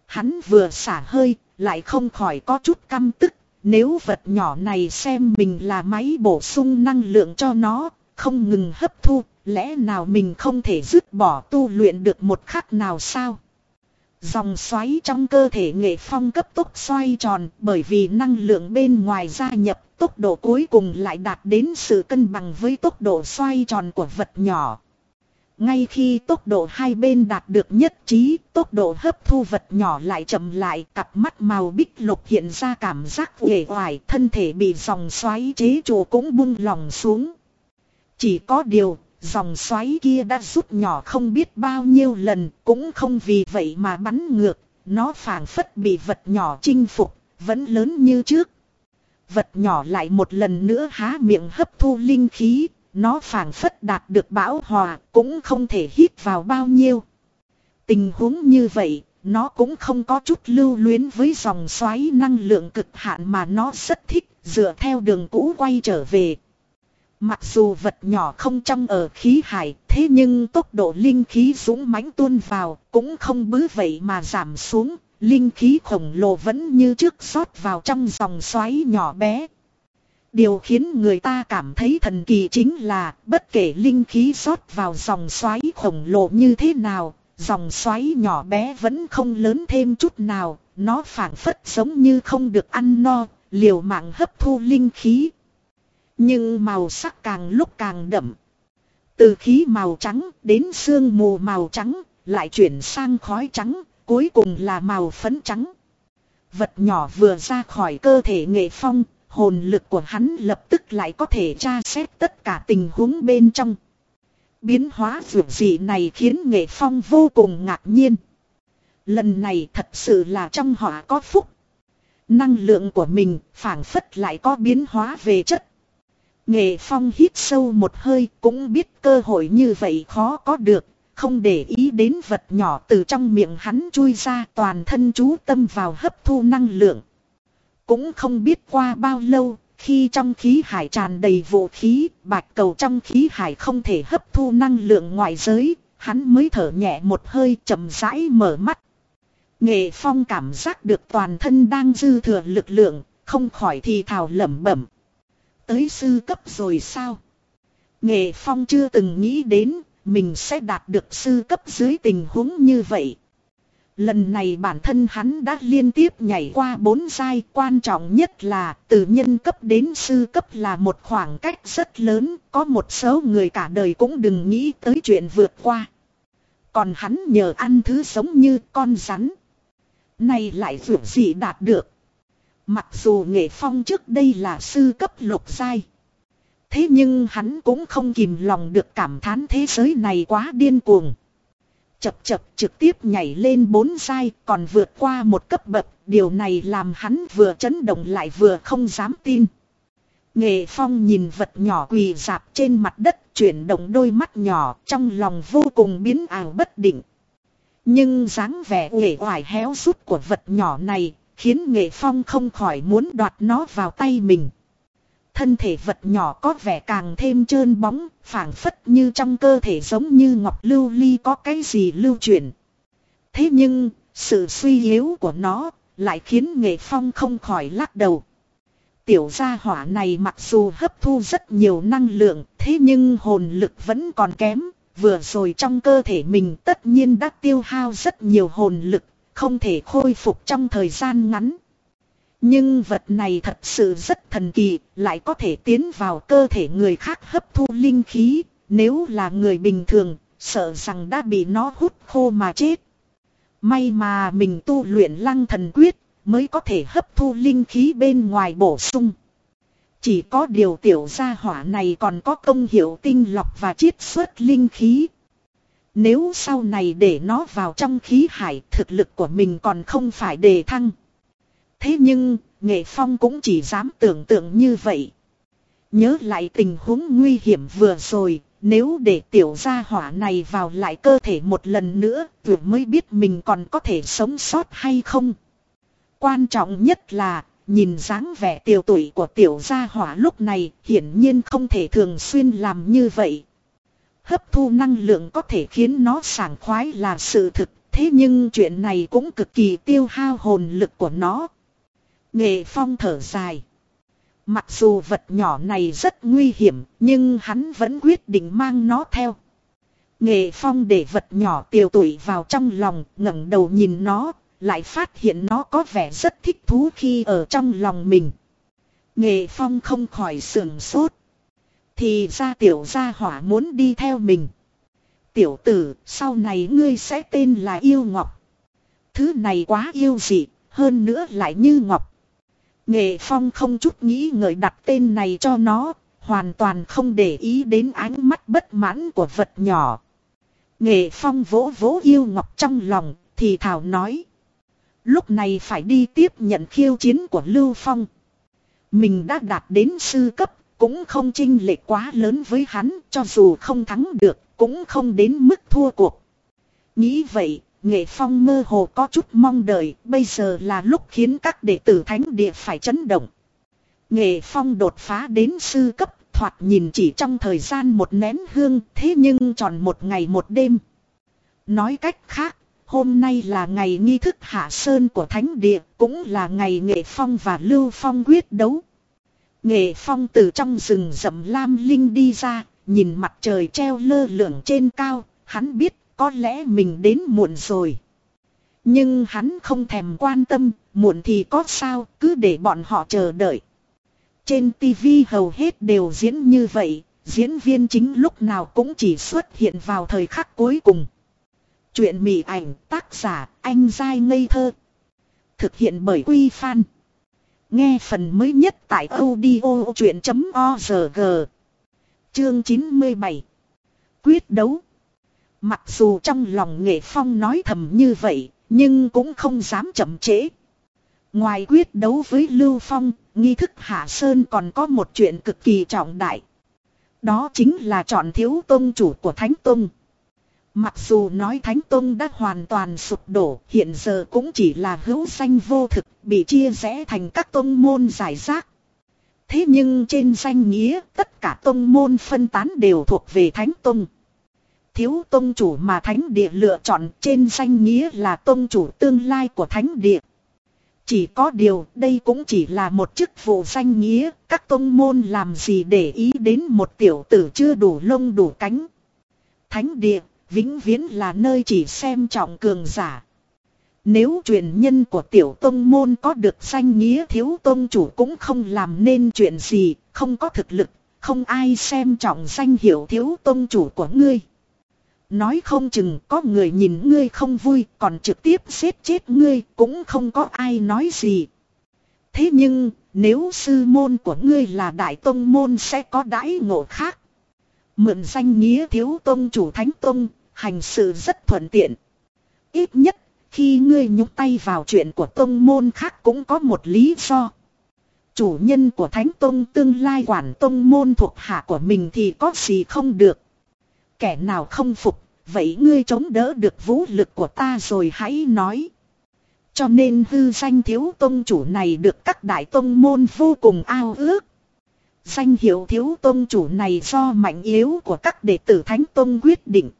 Speaker 1: Hắn vừa xả hơi, lại không khỏi có chút căm tức, nếu vật nhỏ này xem mình là máy bổ sung năng lượng cho nó, không ngừng hấp thu, lẽ nào mình không thể dứt bỏ tu luyện được một khắc nào sao? Dòng xoáy trong cơ thể nghệ phong cấp tốc xoay tròn bởi vì năng lượng bên ngoài gia nhập tốc độ cuối cùng lại đạt đến sự cân bằng với tốc độ xoay tròn của vật nhỏ. Ngay khi tốc độ hai bên đạt được nhất trí, tốc độ hấp thu vật nhỏ lại chậm lại, cặp mắt màu bích lục hiện ra cảm giác uể oải, thân thể bị dòng xoáy chế trụ cũng buông lòng xuống. Chỉ có điều, dòng xoáy kia đã rút nhỏ không biết bao nhiêu lần, cũng không vì vậy mà bắn ngược, nó phảng phất bị vật nhỏ chinh phục, vẫn lớn như trước. Vật nhỏ lại một lần nữa há miệng hấp thu linh khí, nó phảng phất đạt được bão hòa, cũng không thể hít vào bao nhiêu. Tình huống như vậy, nó cũng không có chút lưu luyến với dòng xoáy năng lượng cực hạn mà nó rất thích, dựa theo đường cũ quay trở về. Mặc dù vật nhỏ không trong ở khí hải, thế nhưng tốc độ linh khí dũng mãnh tuôn vào, cũng không bứ vậy mà giảm xuống, linh khí khổng lồ vẫn như trước xót vào trong dòng xoáy nhỏ bé. Điều khiến người ta cảm thấy thần kỳ chính là, bất kể linh khí xót vào dòng xoáy khổng lồ như thế nào, dòng xoáy nhỏ bé vẫn không lớn thêm chút nào, nó phản phất giống như không được ăn no, liều mạng hấp thu linh khí, nhưng màu sắc càng lúc càng đậm. Từ khí màu trắng đến sương mù màu trắng, lại chuyển sang khói trắng, cuối cùng là màu phấn trắng. Vật nhỏ vừa ra khỏi cơ thể nghệ phong, hồn lực của hắn lập tức lại có thể tra xét tất cả tình huống bên trong. Biến hóa dược dị này khiến nghệ phong vô cùng ngạc nhiên. Lần này thật sự là trong họ có phúc. Năng lượng của mình phản phất lại có biến hóa về chất. Nghệ Phong hít sâu một hơi cũng biết cơ hội như vậy khó có được, không để ý đến vật nhỏ từ trong miệng hắn chui ra toàn thân chú tâm vào hấp thu năng lượng. Cũng không biết qua bao lâu, khi trong khí hải tràn đầy vũ khí, bạch cầu trong khí hải không thể hấp thu năng lượng ngoại giới, hắn mới thở nhẹ một hơi chậm rãi mở mắt. Nghệ Phong cảm giác được toàn thân đang dư thừa lực lượng, không khỏi thì thào lẩm bẩm. Tới sư cấp rồi sao? Nghệ Phong chưa từng nghĩ đến mình sẽ đạt được sư cấp dưới tình huống như vậy. Lần này bản thân hắn đã liên tiếp nhảy qua bốn giai quan trọng nhất là từ nhân cấp đến sư cấp là một khoảng cách rất lớn, có một số người cả đời cũng đừng nghĩ tới chuyện vượt qua. Còn hắn nhờ ăn thứ sống như con rắn. Này lại vượt gì đạt được. Mặc dù nghệ phong trước đây là sư cấp lục giai. Thế nhưng hắn cũng không kìm lòng được cảm thán thế giới này quá điên cuồng. Chập chập trực tiếp nhảy lên bốn sai còn vượt qua một cấp bậc. Điều này làm hắn vừa chấn động lại vừa không dám tin. Nghệ phong nhìn vật nhỏ quỳ dạp trên mặt đất, chuyển động đôi mắt nhỏ, trong lòng vô cùng biến ảo bất định. Nhưng dáng vẻ uể oải héo rút của vật nhỏ này khiến nghệ phong không khỏi muốn đoạt nó vào tay mình. Thân thể vật nhỏ có vẻ càng thêm trơn bóng, phảng phất như trong cơ thể giống như ngọc lưu ly có cái gì lưu chuyển. Thế nhưng, sự suy yếu của nó lại khiến nghệ phong không khỏi lắc đầu. Tiểu gia hỏa này mặc dù hấp thu rất nhiều năng lượng, thế nhưng hồn lực vẫn còn kém. Vừa rồi trong cơ thể mình tất nhiên đã tiêu hao rất nhiều hồn lực, không thể khôi phục trong thời gian ngắn. Nhưng vật này thật sự rất thần kỳ, lại có thể tiến vào cơ thể người khác hấp thu linh khí, nếu là người bình thường, sợ rằng đã bị nó hút khô mà chết. May mà mình tu luyện lăng thần quyết, mới có thể hấp thu linh khí bên ngoài bổ sung. Chỉ có điều tiểu gia hỏa này còn có công hiệu tinh lọc và chiết xuất linh khí. Nếu sau này để nó vào trong khí hải thực lực của mình còn không phải đề thăng. Thế nhưng, Nghệ Phong cũng chỉ dám tưởng tượng như vậy. Nhớ lại tình huống nguy hiểm vừa rồi, nếu để tiểu gia hỏa này vào lại cơ thể một lần nữa, vừa mới biết mình còn có thể sống sót hay không. Quan trọng nhất là, nhìn dáng vẻ tiểu tuổi của tiểu gia hỏa lúc này, hiển nhiên không thể thường xuyên làm như vậy. Hấp thu năng lượng có thể khiến nó sảng khoái là sự thực, thế nhưng chuyện này cũng cực kỳ tiêu hao hồn lực của nó. Nghệ Phong thở dài. Mặc dù vật nhỏ này rất nguy hiểm, nhưng hắn vẫn quyết định mang nó theo. Nghệ Phong để vật nhỏ tiểu tụy vào trong lòng, ngẩng đầu nhìn nó, lại phát hiện nó có vẻ rất thích thú khi ở trong lòng mình. Nghệ Phong không khỏi sườn sốt. Thì ra tiểu gia hỏa muốn đi theo mình. Tiểu tử, sau này ngươi sẽ tên là Yêu Ngọc. Thứ này quá yêu dị, hơn nữa lại như Ngọc. Nghệ Phong không chút nghĩ ngợi đặt tên này cho nó, hoàn toàn không để ý đến ánh mắt bất mãn của vật nhỏ. Nghệ Phong vỗ vỗ yêu ngọc trong lòng, thì thảo nói. Lúc này phải đi tiếp nhận khiêu chiến của Lưu Phong. Mình đã đạt đến sư cấp, cũng không chinh lệ quá lớn với hắn, cho dù không thắng được, cũng không đến mức thua cuộc. Nghĩ vậy, Nghệ Phong mơ hồ có chút mong đợi, bây giờ là lúc khiến các đệ tử thánh địa phải chấn động. Nghệ Phong đột phá đến sư cấp, thoạt nhìn chỉ trong thời gian một nén hương, thế nhưng tròn một ngày một đêm. Nói cách khác, hôm nay là ngày nghi thức hạ sơn của thánh địa, cũng là ngày Nghệ Phong và Lưu Phong quyết đấu. Nghệ Phong từ trong rừng rậm lam linh đi ra, nhìn mặt trời treo lơ lửng trên cao, hắn biết có lẽ mình đến muộn rồi. Nhưng hắn không thèm quan tâm, muộn thì có sao, cứ để bọn họ chờ đợi. Trên TV hầu hết đều diễn như vậy, diễn viên chính lúc nào cũng chỉ xuất hiện vào thời khắc cuối cùng. Chuyện mị ảnh tác giả anh dai ngây thơ. Thực hiện bởi Quy Phan. Nghe phần mới nhất tại audio chuyện.org. Chương 97. Quyết đấu. Mặc dù trong lòng nghệ phong nói thầm như vậy, nhưng cũng không dám chậm trễ. Ngoài quyết đấu với Lưu Phong, nghi thức Hạ Sơn còn có một chuyện cực kỳ trọng đại. Đó chính là chọn thiếu tôn chủ của Thánh Tông. Mặc dù nói Thánh Tông đã hoàn toàn sụp đổ, hiện giờ cũng chỉ là hữu danh vô thực, bị chia rẽ thành các tông môn giải rác. Thế nhưng trên danh nghĩa, tất cả tông môn phân tán đều thuộc về Thánh Tông thiếu tông chủ mà thánh địa lựa chọn trên danh nghĩa là tông chủ tương lai của thánh địa. Chỉ có điều đây cũng chỉ là một chức vụ danh nghĩa, các tông môn làm gì để ý đến một tiểu tử chưa đủ lông đủ cánh. Thánh địa, vĩnh viễn là nơi chỉ xem trọng cường giả. Nếu truyền nhân của tiểu tông môn có được danh nghĩa thiếu tông chủ cũng không làm nên chuyện gì, không có thực lực, không ai xem trọng danh hiệu thiếu tông chủ của ngươi. Nói không chừng có người nhìn ngươi không vui còn trực tiếp xếp chết ngươi cũng không có ai nói gì. Thế nhưng nếu sư môn của ngươi là đại tông môn sẽ có đãi ngộ khác. Mượn danh nghĩa thiếu tông chủ thánh tông, hành sự rất thuận tiện. Ít nhất, khi ngươi nhúc tay vào chuyện của tông môn khác cũng có một lý do. Chủ nhân của thánh tông tương lai quản tông môn thuộc hạ của mình thì có gì không được. Kẻ nào không phục, vậy ngươi chống đỡ được vũ lực của ta rồi hãy nói. Cho nên hư danh thiếu tông chủ này được các đại tông môn vô cùng ao ước. Danh hiệu thiếu tông chủ này do mạnh yếu của các đệ tử thánh tông quyết định.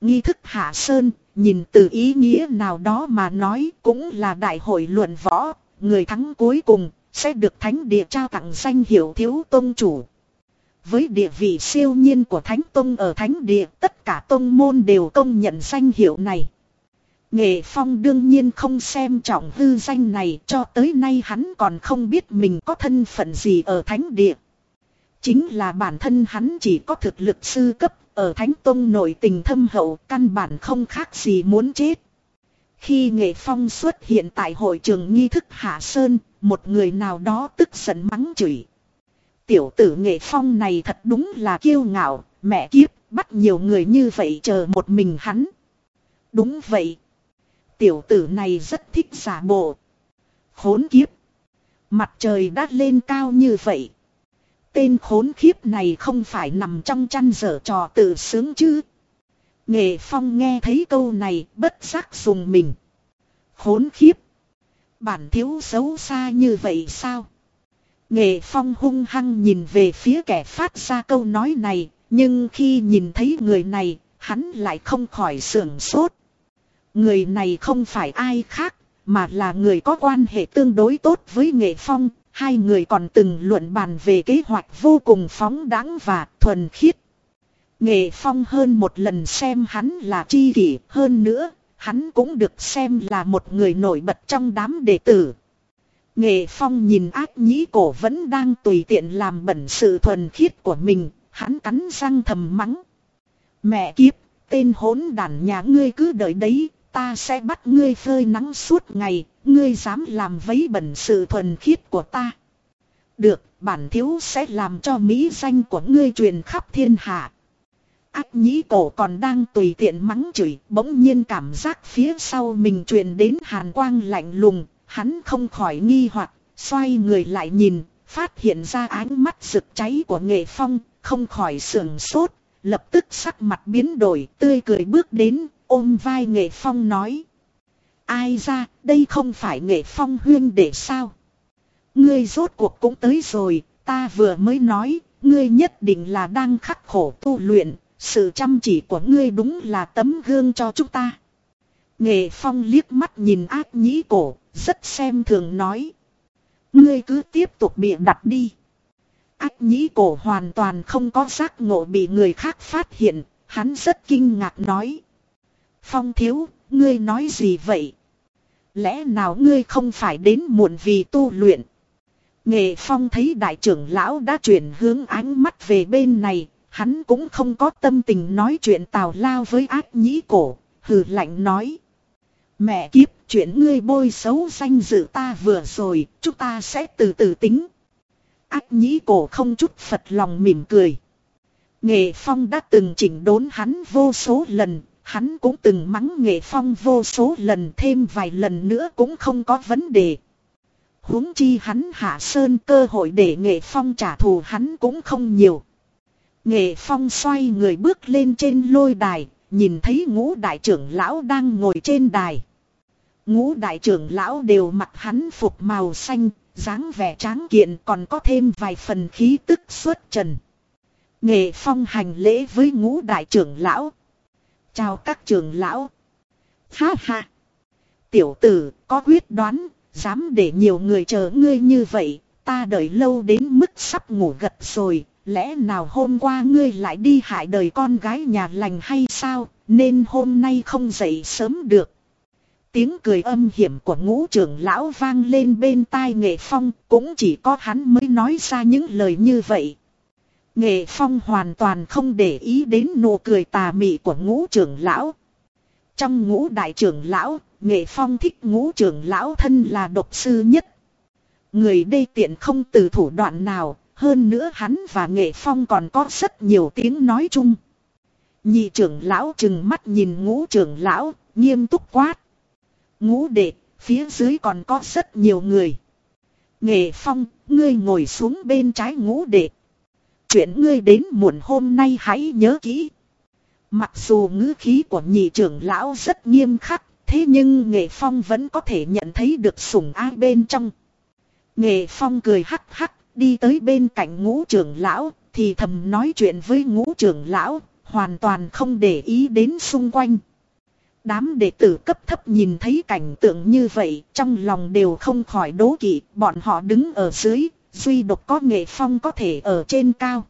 Speaker 1: Nghi thức hạ sơn, nhìn từ ý nghĩa nào đó mà nói cũng là đại hội luận võ, người thắng cuối cùng sẽ được thánh địa trao tặng danh hiệu thiếu tông chủ. Với địa vị siêu nhiên của thánh tông ở thánh địa, tất cả tông môn đều công nhận danh hiệu này. Nghệ Phong đương nhiên không xem trọng hư danh này cho tới nay hắn còn không biết mình có thân phận gì ở thánh địa. Chính là bản thân hắn chỉ có thực lực sư cấp ở thánh tông nội tình thâm hậu căn bản không khác gì muốn chết. Khi Nghệ Phong xuất hiện tại hội trường nghi thức Hạ Sơn, một người nào đó tức giận mắng chửi. Tiểu tử Nghệ Phong này thật đúng là kiêu ngạo, mẹ kiếp, bắt nhiều người như vậy chờ một mình hắn. Đúng vậy, Tiểu tử này rất thích giả bộ. Khốn kiếp. Mặt trời đã lên cao như vậy. Tên khốn khiếp này không phải nằm trong chăn dở trò tự sướng chứ. Nghệ Phong nghe thấy câu này bất giác dùng mình. Khốn khiếp. Bản thiếu xấu xa như vậy sao? Nghệ Phong hung hăng nhìn về phía kẻ phát ra câu nói này. Nhưng khi nhìn thấy người này, hắn lại không khỏi sưởng sốt. Người này không phải ai khác, mà là người có quan hệ tương đối tốt với Nghệ Phong. Hai người còn từng luận bàn về kế hoạch vô cùng phóng đáng và thuần khiết. Nghệ Phong hơn một lần xem hắn là chi kỷ hơn nữa, hắn cũng được xem là một người nổi bật trong đám đệ tử. Nghệ Phong nhìn ác nhĩ cổ vẫn đang tùy tiện làm bẩn sự thuần khiết của mình, hắn cắn răng thầm mắng. Mẹ kiếp, tên hỗn đàn nhà ngươi cứ đợi đấy, Ta sẽ bắt ngươi phơi nắng suốt ngày, ngươi dám làm vấy bẩn sự thuần khiết của ta. Được, bản thiếu sẽ làm cho mỹ danh của ngươi truyền khắp thiên hạ. Ác nhĩ cổ còn đang tùy tiện mắng chửi, bỗng nhiên cảm giác phía sau mình truyền đến hàn quang lạnh lùng, hắn không khỏi nghi hoặc, xoay người lại nhìn, phát hiện ra ánh mắt rực cháy của nghệ phong, không khỏi sưởng sốt, lập tức sắc mặt biến đổi, tươi cười bước đến, ôm vai nghệ phong nói. Ai ra, đây không phải nghệ phong huyên để sao? Ngươi rốt cuộc cũng tới rồi, ta vừa mới nói, ngươi nhất định là đang khắc khổ tu luyện, sự chăm chỉ của ngươi đúng là tấm gương cho chúng ta. Nghệ phong liếc mắt nhìn ác nhĩ cổ, rất xem thường nói. Ngươi cứ tiếp tục bịa đặt đi. Ác nhĩ cổ hoàn toàn không có giác ngộ bị người khác phát hiện, hắn rất kinh ngạc nói. Phong thiếu, ngươi nói gì vậy? Lẽ nào ngươi không phải đến muộn vì tu luyện? Nghệ Phong thấy đại trưởng lão đã chuyển hướng ánh mắt về bên này, hắn cũng không có tâm tình nói chuyện tào lao với ác nhĩ cổ, hừ lạnh nói. Mẹ kiếp, chuyện ngươi bôi xấu danh dự ta vừa rồi, chúng ta sẽ từ từ tính. Ác nhĩ cổ không chút phật lòng mỉm cười. Nghệ Phong đã từng chỉnh đốn hắn vô số lần, Hắn cũng từng mắng nghệ phong vô số lần thêm vài lần nữa cũng không có vấn đề. huống chi hắn hạ sơn cơ hội để nghệ phong trả thù hắn cũng không nhiều. Nghệ phong xoay người bước lên trên lôi đài, nhìn thấy ngũ đại trưởng lão đang ngồi trên đài. Ngũ đại trưởng lão đều mặc hắn phục màu xanh, dáng vẻ tráng kiện còn có thêm vài phần khí tức xuất trần. Nghệ phong hành lễ với ngũ đại trưởng lão, Chào các trưởng lão. Ha ha. Tiểu tử, có quyết đoán, dám để nhiều người chờ ngươi như vậy, ta đợi lâu đến mức sắp ngủ gật rồi, lẽ nào hôm qua ngươi lại đi hại đời con gái nhà lành hay sao, nên hôm nay không dậy sớm được. Tiếng cười âm hiểm của ngũ trưởng lão vang lên bên tai nghệ phong, cũng chỉ có hắn mới nói ra những lời như vậy. Nghệ phong hoàn toàn không để ý đến nụ cười tà mị của ngũ trưởng lão. Trong ngũ đại trưởng lão, nghệ phong thích ngũ trưởng lão thân là độc sư nhất. Người đây tiện không từ thủ đoạn nào, hơn nữa hắn và nghệ phong còn có rất nhiều tiếng nói chung. Nhị trưởng lão chừng mắt nhìn ngũ trưởng lão, nghiêm túc quát. Ngũ đệ, phía dưới còn có rất nhiều người. Nghệ phong, ngươi ngồi xuống bên trái ngũ đệ. Chuyện ngươi đến muộn hôm nay hãy nhớ kỹ. Mặc dù ngữ khí của nhị trưởng lão rất nghiêm khắc, thế nhưng nghệ phong vẫn có thể nhận thấy được sủng ai bên trong. Nghệ phong cười hắc hắc, đi tới bên cạnh ngũ trưởng lão, thì thầm nói chuyện với ngũ trưởng lão, hoàn toàn không để ý đến xung quanh. Đám đệ tử cấp thấp nhìn thấy cảnh tượng như vậy, trong lòng đều không khỏi đố kỵ, bọn họ đứng ở dưới, duy độc có nghệ phong có thể ở trên cao.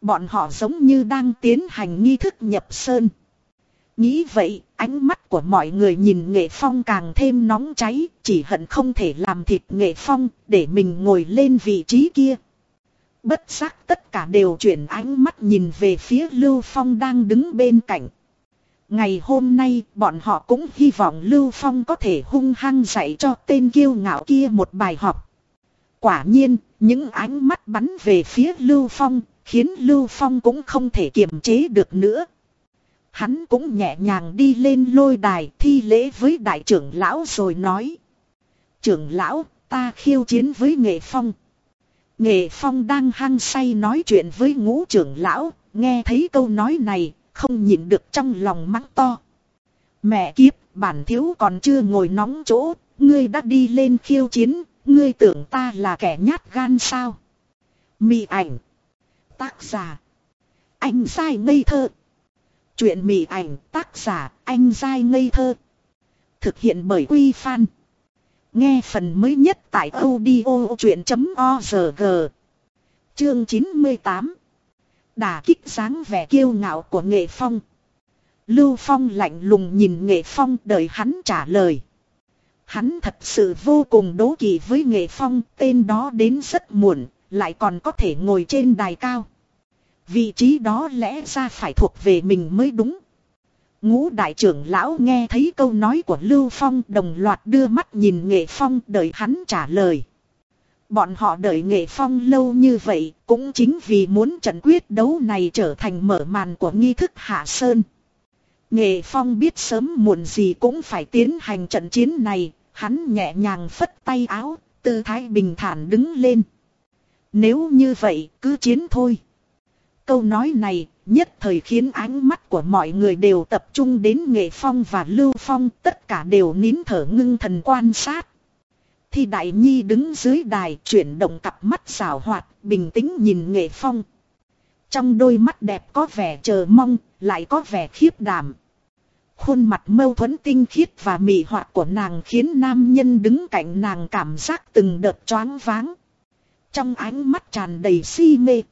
Speaker 1: Bọn họ giống như đang tiến hành nghi thức nhập sơn. Nghĩ vậy, ánh mắt của mọi người nhìn nghệ phong càng thêm nóng cháy, chỉ hận không thể làm thịt nghệ phong, để mình ngồi lên vị trí kia. Bất giác tất cả đều chuyển ánh mắt nhìn về phía Lưu Phong đang đứng bên cạnh. Ngày hôm nay bọn họ cũng hy vọng Lưu Phong có thể hung hăng dạy cho tên kiêu ngạo kia một bài học. Quả nhiên, những ánh mắt bắn về phía Lưu Phong, khiến Lưu Phong cũng không thể kiềm chế được nữa. Hắn cũng nhẹ nhàng đi lên lôi đài thi lễ với đại trưởng lão rồi nói. Trưởng lão, ta khiêu chiến với nghệ phong. Nghệ phong đang hăng say nói chuyện với ngũ trưởng lão, nghe thấy câu nói này, không nhịn được trong lòng mắng to. Mẹ kiếp, bản thiếu còn chưa ngồi nóng chỗ, ngươi đã đi lên khiêu chiến, ngươi tưởng ta là kẻ nhát gan sao? Mị ảnh. Tác giả. Anh sai ngây thơ. Chuyện mị ảnh tác giả anh dai ngây thơ. Thực hiện bởi Quy Phan. Nghe phần mới nhất tại audio chuyện.org. Chương 98. Đả kích dáng vẻ kiêu ngạo của nghệ phong. Lưu Phong lạnh lùng nhìn nghệ phong đợi hắn trả lời. Hắn thật sự vô cùng đố kỵ với nghệ phong, tên đó đến rất muộn, lại còn có thể ngồi trên đài cao. Vị trí đó lẽ ra phải thuộc về mình mới đúng. Ngũ đại trưởng lão nghe thấy câu nói của Lưu Phong đồng loạt đưa mắt nhìn Nghệ Phong đợi hắn trả lời. Bọn họ đợi Nghệ Phong lâu như vậy cũng chính vì muốn trận quyết đấu này trở thành mở màn của nghi thức Hạ Sơn. Nghệ Phong biết sớm muộn gì cũng phải tiến hành trận chiến này, hắn nhẹ nhàng phất tay áo, tư thái bình thản đứng lên. Nếu như vậy, cứ chiến thôi. Câu nói này nhất thời khiến ánh mắt của mọi người đều tập trung đến Nghệ Phong và Lưu Phong, tất cả đều nín thở ngưng thần quan sát. Thì Đại Nhi đứng dưới đài chuyển động cặp mắt xảo hoạt, bình tĩnh nhìn Nghệ Phong. Trong đôi mắt đẹp có vẻ chờ mong, lại có vẻ khiếp đảm. Khuôn mặt mâu thuẫn tinh khiết và mị hoạt của nàng khiến nam nhân đứng cạnh nàng cảm giác từng đợt choáng váng. Trong ánh mắt tràn đầy si mê.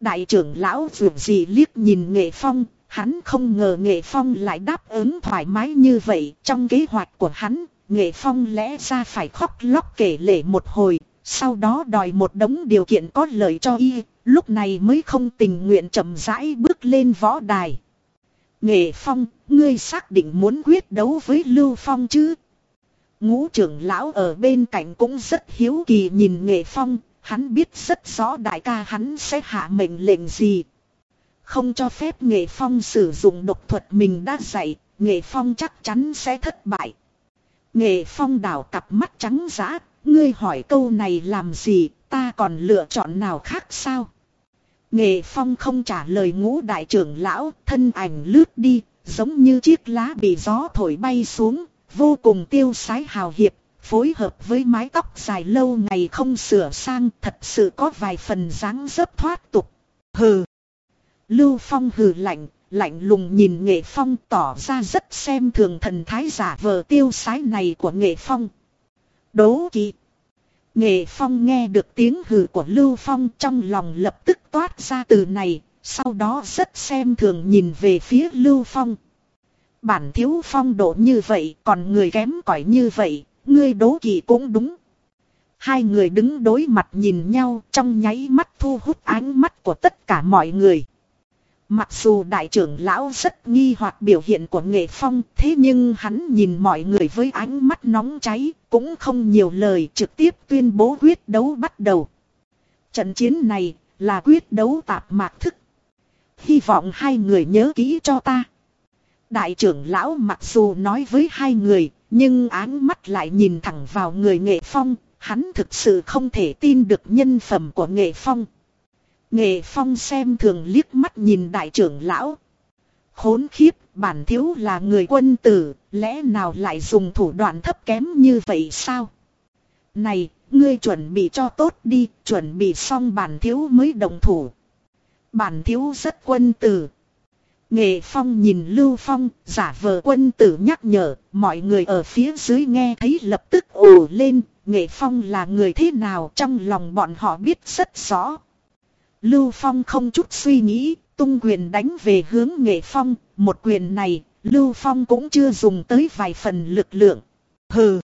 Speaker 1: Đại trưởng lão vượt gì liếc nhìn nghệ phong, hắn không ngờ nghệ phong lại đáp ứng thoải mái như vậy. Trong kế hoạch của hắn, nghệ phong lẽ ra phải khóc lóc kể lể một hồi, sau đó đòi một đống điều kiện có lợi cho y, lúc này mới không tình nguyện chậm rãi bước lên võ đài. Nghệ phong, ngươi xác định muốn quyết đấu với Lưu Phong chứ? Ngũ trưởng lão ở bên cạnh cũng rất hiếu kỳ nhìn Nghệ phong, Hắn biết rất rõ đại ca hắn sẽ hạ mệnh lệnh gì. Không cho phép nghệ phong sử dụng độc thuật mình đã dạy, nghệ phong chắc chắn sẽ thất bại. Nghệ phong đảo cặp mắt trắng giã, ngươi hỏi câu này làm gì, ta còn lựa chọn nào khác sao? Nghệ phong không trả lời ngũ đại trưởng lão, thân ảnh lướt đi, giống như chiếc lá bị gió thổi bay xuống, vô cùng tiêu sái hào hiệp, Phối hợp với mái tóc dài lâu ngày không sửa sang thật sự có vài phần dáng dấp thoát tục. Hừ. Lưu Phong hừ lạnh, lạnh lùng nhìn nghệ phong tỏ ra rất xem thường thần thái giả vờ tiêu sái này của nghệ phong. Đố kỵ. Nghệ phong nghe được tiếng hừ của Lưu Phong trong lòng lập tức toát ra từ này, sau đó rất xem thường nhìn về phía Lưu Phong. Bản thiếu phong độ như vậy còn người kém cỏi như vậy, ngươi đố kỵ cũng đúng. Hai người đứng đối mặt nhìn nhau trong nháy mắt thu hút ánh mắt của tất cả mọi người. Mặc dù đại trưởng lão rất nghi hoặc biểu hiện của nghệ phong, thế nhưng hắn nhìn mọi người với ánh mắt nóng cháy, cũng không nhiều lời trực tiếp tuyên bố quyết đấu bắt đầu. Trận chiến này là quyết đấu tạp mạc thức. Hy vọng hai người nhớ kỹ cho ta. Đại trưởng lão mặc dù nói với hai người nhưng áng mắt lại nhìn thẳng vào người nghệ phong. Hắn thực sự không thể tin được nhân phẩm của nghệ phong. Nghệ phong xem thường liếc mắt nhìn đại trưởng lão. Khốn khiếp, bản thiếu là người quân tử, lẽ nào lại dùng thủ đoạn thấp kém như vậy sao? Này, ngươi chuẩn bị cho tốt đi, chuẩn bị xong bản thiếu mới đồng thủ. Bản thiếu rất quân tử. Nghệ Phong nhìn Lưu Phong, giả vờ quân tử nhắc nhở, mọi người ở phía dưới nghe thấy lập tức ồ lên, Nghệ Phong là người thế nào trong lòng bọn họ biết rất rõ. Lưu Phong không chút suy nghĩ, tung quyền đánh về hướng Nghệ Phong, một quyền này, Lưu Phong cũng chưa dùng tới vài phần lực lượng. Hừ!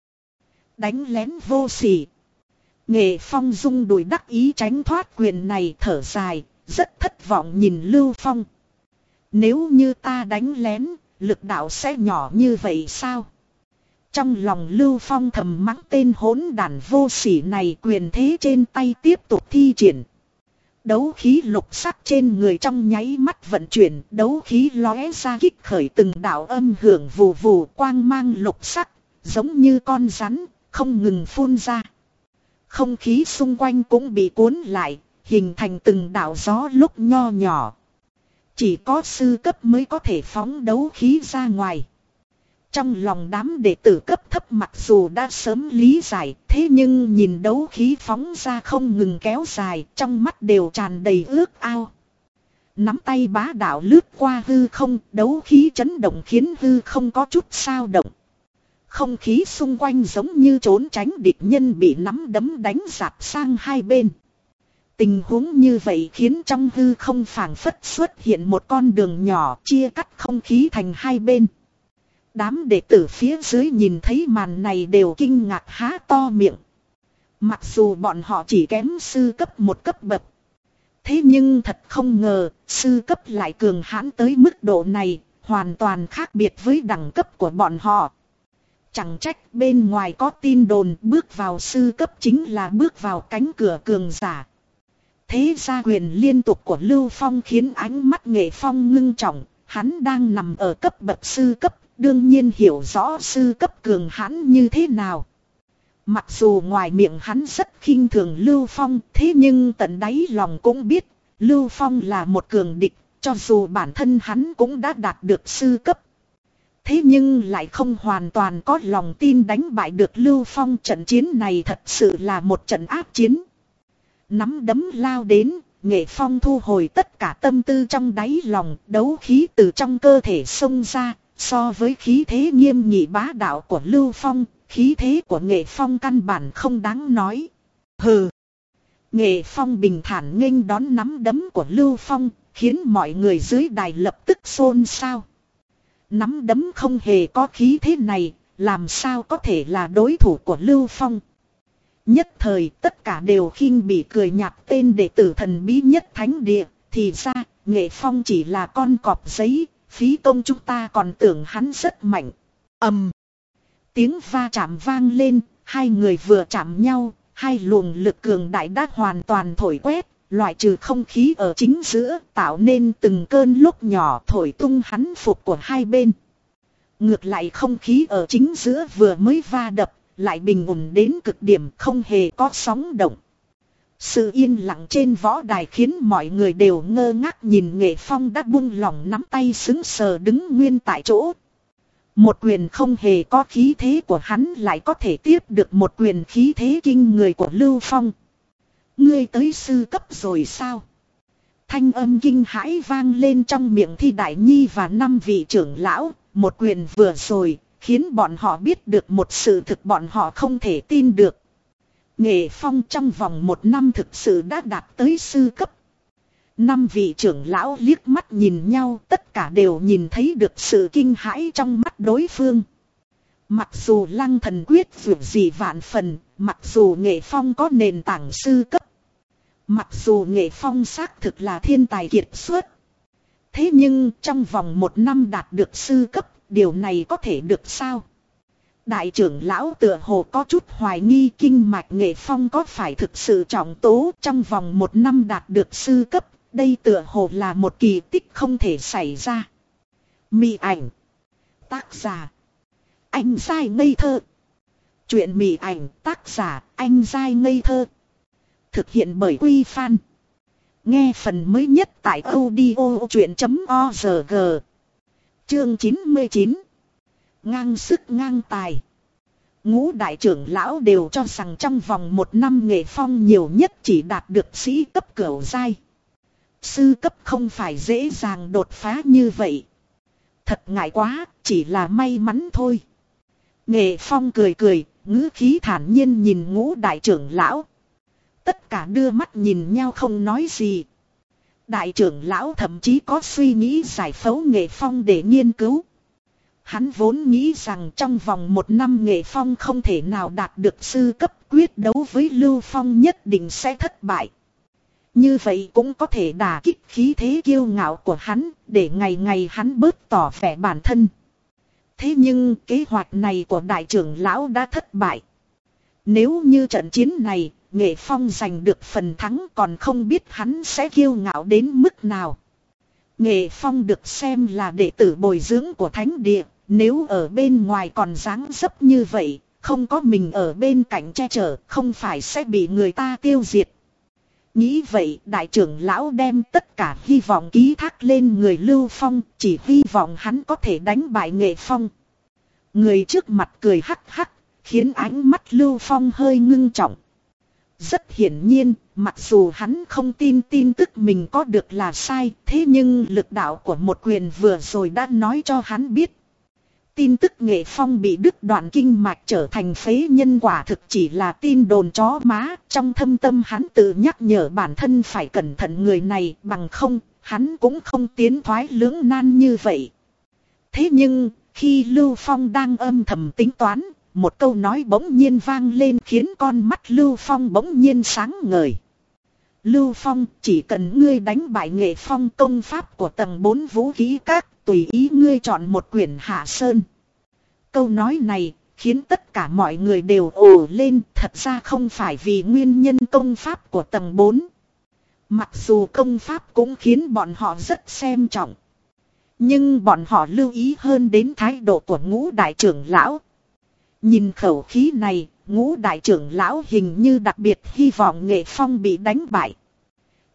Speaker 1: Đánh lén vô sỉ. Nghệ Phong dung đùi đắc ý tránh thoát quyền này thở dài, rất thất vọng nhìn Lưu Phong. Nếu như ta đánh lén, lực đạo sẽ nhỏ như vậy sao? Trong lòng Lưu Phong thầm mắng tên hỗn đàn vô sỉ này quyền thế trên tay tiếp tục thi triển. Đấu khí lục sắc trên người trong nháy mắt vận chuyển, đấu khí lóe ra kích khởi từng đạo âm hưởng vù vù quang mang lục sắc, giống như con rắn, không ngừng phun ra. Không khí xung quanh cũng bị cuốn lại, hình thành từng đạo gió lúc nho nhỏ. Chỉ có sư cấp mới có thể phóng đấu khí ra ngoài. Trong lòng đám đệ tử cấp thấp mặc dù đã sớm lý giải, thế nhưng nhìn đấu khí phóng ra không ngừng kéo dài, trong mắt đều tràn đầy ước ao. Nắm tay bá đạo lướt qua hư không, đấu khí chấn động khiến hư không có chút sao động. Không khí xung quanh giống như trốn tránh địch nhân bị nắm đấm đánh giạt sang hai bên. Tình huống như vậy khiến trong hư không phảng phất xuất hiện một con đường nhỏ chia cắt không khí thành hai bên. Đám đệ tử phía dưới nhìn thấy màn này đều kinh ngạc há to miệng. Mặc dù bọn họ chỉ kém sư cấp một cấp bậc. Thế nhưng thật không ngờ, sư cấp lại cường hãn tới mức độ này, hoàn toàn khác biệt với đẳng cấp của bọn họ. Chẳng trách bên ngoài có tin đồn bước vào sư cấp chính là bước vào cánh cửa cường giả. Thế gia quyền liên tục của Lưu Phong khiến ánh mắt nghệ phong ngưng trọng, hắn đang nằm ở cấp bậc sư cấp Đương nhiên hiểu rõ sư cấp cường hãn như thế nào. Mặc dù ngoài miệng hắn rất khinh thường Lưu Phong thế nhưng tận đáy lòng cũng biết Lưu Phong là một cường địch cho dù bản thân hắn cũng đã đạt được sư cấp. Thế nhưng lại không hoàn toàn có lòng tin đánh bại được Lưu Phong trận chiến này thật sự là một trận áp chiến. Nắm đấm lao đến, nghệ phong thu hồi tất cả tâm tư trong đáy lòng, đấu khí từ trong cơ thể xông ra, So với khí thế nghiêm nghị bá đạo của Lưu Phong, khí thế của Nghệ Phong căn bản không đáng nói. Hừ. Nghệ Phong bình thản nghênh đón nắm đấm của Lưu Phong, khiến mọi người dưới đài lập tức xôn xao. Nắm đấm không hề có khí thế này, làm sao có thể là đối thủ của Lưu Phong. Nhất thời tất cả đều khinh bị cười nhạt tên đệ tử thần bí nhất thánh địa, thì ra, Nghệ Phong chỉ là con cọp giấy, phí công chúng ta còn tưởng hắn rất mạnh. ầm, Tiếng va chạm vang lên, hai người vừa chạm nhau, hai luồng lực cường đại đã hoàn toàn thổi quét, loại trừ không khí ở chính giữa, tạo nên từng cơn lúc nhỏ thổi tung hắn phục của hai bên. Ngược lại không khí ở chính giữa vừa mới va đập, lại bình ổn đến cực điểm không hề có sóng động. Sự yên lặng trên võ đài khiến mọi người đều ngơ ngác nhìn nghệ phong đã buông lỏng nắm tay xứng sờ đứng nguyên tại chỗ. Một quyền không hề có khí thế của hắn lại có thể tiếp được một quyền khí thế kinh người của Lưu Phong. Ngươi tới sư cấp rồi sao? Thanh âm kinh hãi vang lên trong miệng thi đại nhi và năm vị trưởng lão, một quyền vừa rồi, khiến bọn họ biết được một sự thực bọn họ không thể tin được. Nghệ Phong trong vòng một năm thực sự đã đạt tới sư cấp. Năm vị trưởng lão liếc mắt nhìn nhau tất cả đều nhìn thấy được sự kinh hãi trong mắt đối phương. Mặc dù lăng thần quyết vượt gì vạn phần, mặc dù nghệ phong có nền tảng sư cấp. Mặc dù nghệ phong xác thực là thiên tài kiệt xuất. Thế nhưng trong vòng một năm đạt được sư cấp, điều này có thể được sao? Đại trưởng lão tựa hồ có chút hoài nghi kinh mạch nghệ phong có phải thực sự trọng tố trong vòng một năm đạt được sư cấp, đây tựa hồ là một kỳ tích không thể xảy ra. Mị ảnh Tác giả Anh sai ngây thơ Chuyện mị ảnh tác giả anh dai ngây thơ. Thực hiện bởi Quy Phan. Nghe phần mới nhất tại audio chuyện.org. Chương 99. Ngang sức ngang tài. Ngũ đại trưởng lão đều cho rằng trong vòng một năm nghệ phong nhiều nhất chỉ đạt được sĩ cấp cửu giai. Sư cấp không phải dễ dàng đột phá như vậy. Thật ngại quá, chỉ là may mắn thôi. Nghệ phong cười cười, ngữ khí thản nhiên nhìn ngũ đại trưởng lão. Tất cả đưa mắt nhìn nhau không nói gì. Đại trưởng lão thậm chí có suy nghĩ giải phẫu nghệ phong để nghiên cứu. Hắn vốn nghĩ rằng trong vòng một năm nghệ phong không thể nào đạt được sư cấp quyết đấu với Lưu Phong nhất định sẽ thất bại. Như vậy cũng có thể đả kích khí thế kiêu ngạo của hắn để ngày ngày hắn bớt tỏ vẻ bản thân. Thế nhưng kế hoạch này của đại trưởng lão đã thất bại. Nếu như trận chiến này, Nghệ Phong giành được phần thắng còn không biết hắn sẽ kiêu ngạo đến mức nào. Nghệ Phong được xem là đệ tử bồi dưỡng của thánh địa, nếu ở bên ngoài còn dáng dấp như vậy, không có mình ở bên cạnh che chở, không phải sẽ bị người ta tiêu diệt. Nghĩ vậy đại trưởng lão đem tất cả hy vọng ký thác lên người Lưu Phong, chỉ hy vọng hắn có thể đánh bại nghệ phong. Người trước mặt cười hắc hắc, khiến ánh mắt Lưu Phong hơi ngưng trọng. Rất hiển nhiên, mặc dù hắn không tin tin tức mình có được là sai, thế nhưng lực đạo của một quyền vừa rồi đã nói cho hắn biết. Tin tức nghệ phong bị đứt đoạn kinh mạch trở thành phế nhân quả thực chỉ là tin đồn chó má, trong thâm tâm hắn tự nhắc nhở bản thân phải cẩn thận người này bằng không, hắn cũng không tiến thoái lưỡng nan như vậy. Thế nhưng, khi Lưu Phong đang âm thầm tính toán, một câu nói bỗng nhiên vang lên khiến con mắt Lưu Phong bỗng nhiên sáng ngời. Lưu Phong, chỉ cần ngươi đánh bại nghệ phong công pháp của tầng 4 vũ khí các, tùy ý ngươi chọn một quyển hạ sơn. Câu nói này khiến tất cả mọi người đều ồ lên, thật ra không phải vì nguyên nhân công pháp của tầng 4. Mặc dù công pháp cũng khiến bọn họ rất xem trọng. Nhưng bọn họ lưu ý hơn đến thái độ của ngũ đại trưởng lão. Nhìn khẩu khí này, ngũ đại trưởng lão hình như đặc biệt hy vọng nghệ phong bị đánh bại.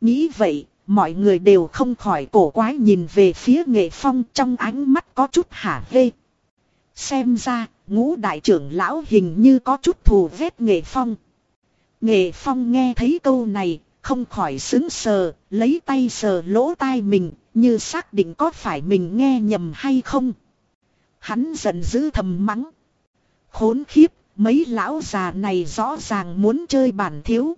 Speaker 1: Nghĩ vậy, mọi người đều không khỏi cổ quái nhìn về phía nghệ phong trong ánh mắt có chút hả hê. Xem ra, ngũ đại trưởng lão hình như có chút thù vết nghệ phong. Nghệ phong nghe thấy câu này, không khỏi xứng sờ, lấy tay sờ lỗ tai mình, như xác định có phải mình nghe nhầm hay không. Hắn giận dữ thầm mắng. Khốn khiếp, mấy lão già này rõ ràng muốn chơi bản thiếu.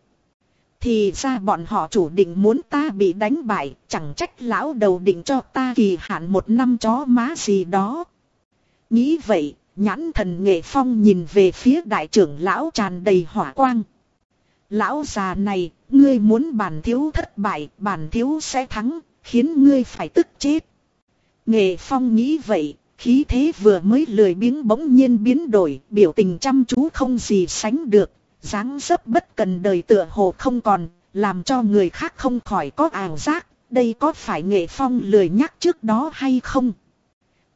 Speaker 1: Thì ra bọn họ chủ định muốn ta bị đánh bại, chẳng trách lão đầu định cho ta kỳ hạn một năm chó má gì đó. Nghĩ vậy, nhãn thần nghệ phong nhìn về phía đại trưởng lão tràn đầy hỏa quang. Lão già này, ngươi muốn bản thiếu thất bại, bản thiếu sẽ thắng, khiến ngươi phải tức chết. Nghệ phong nghĩ vậy, khí thế vừa mới lười biếng bỗng nhiên biến đổi, biểu tình chăm chú không gì sánh được, dáng dấp bất cần đời tựa hồ không còn, làm cho người khác không khỏi có ảo giác, đây có phải nghệ phong lười nhắc trước đó hay không?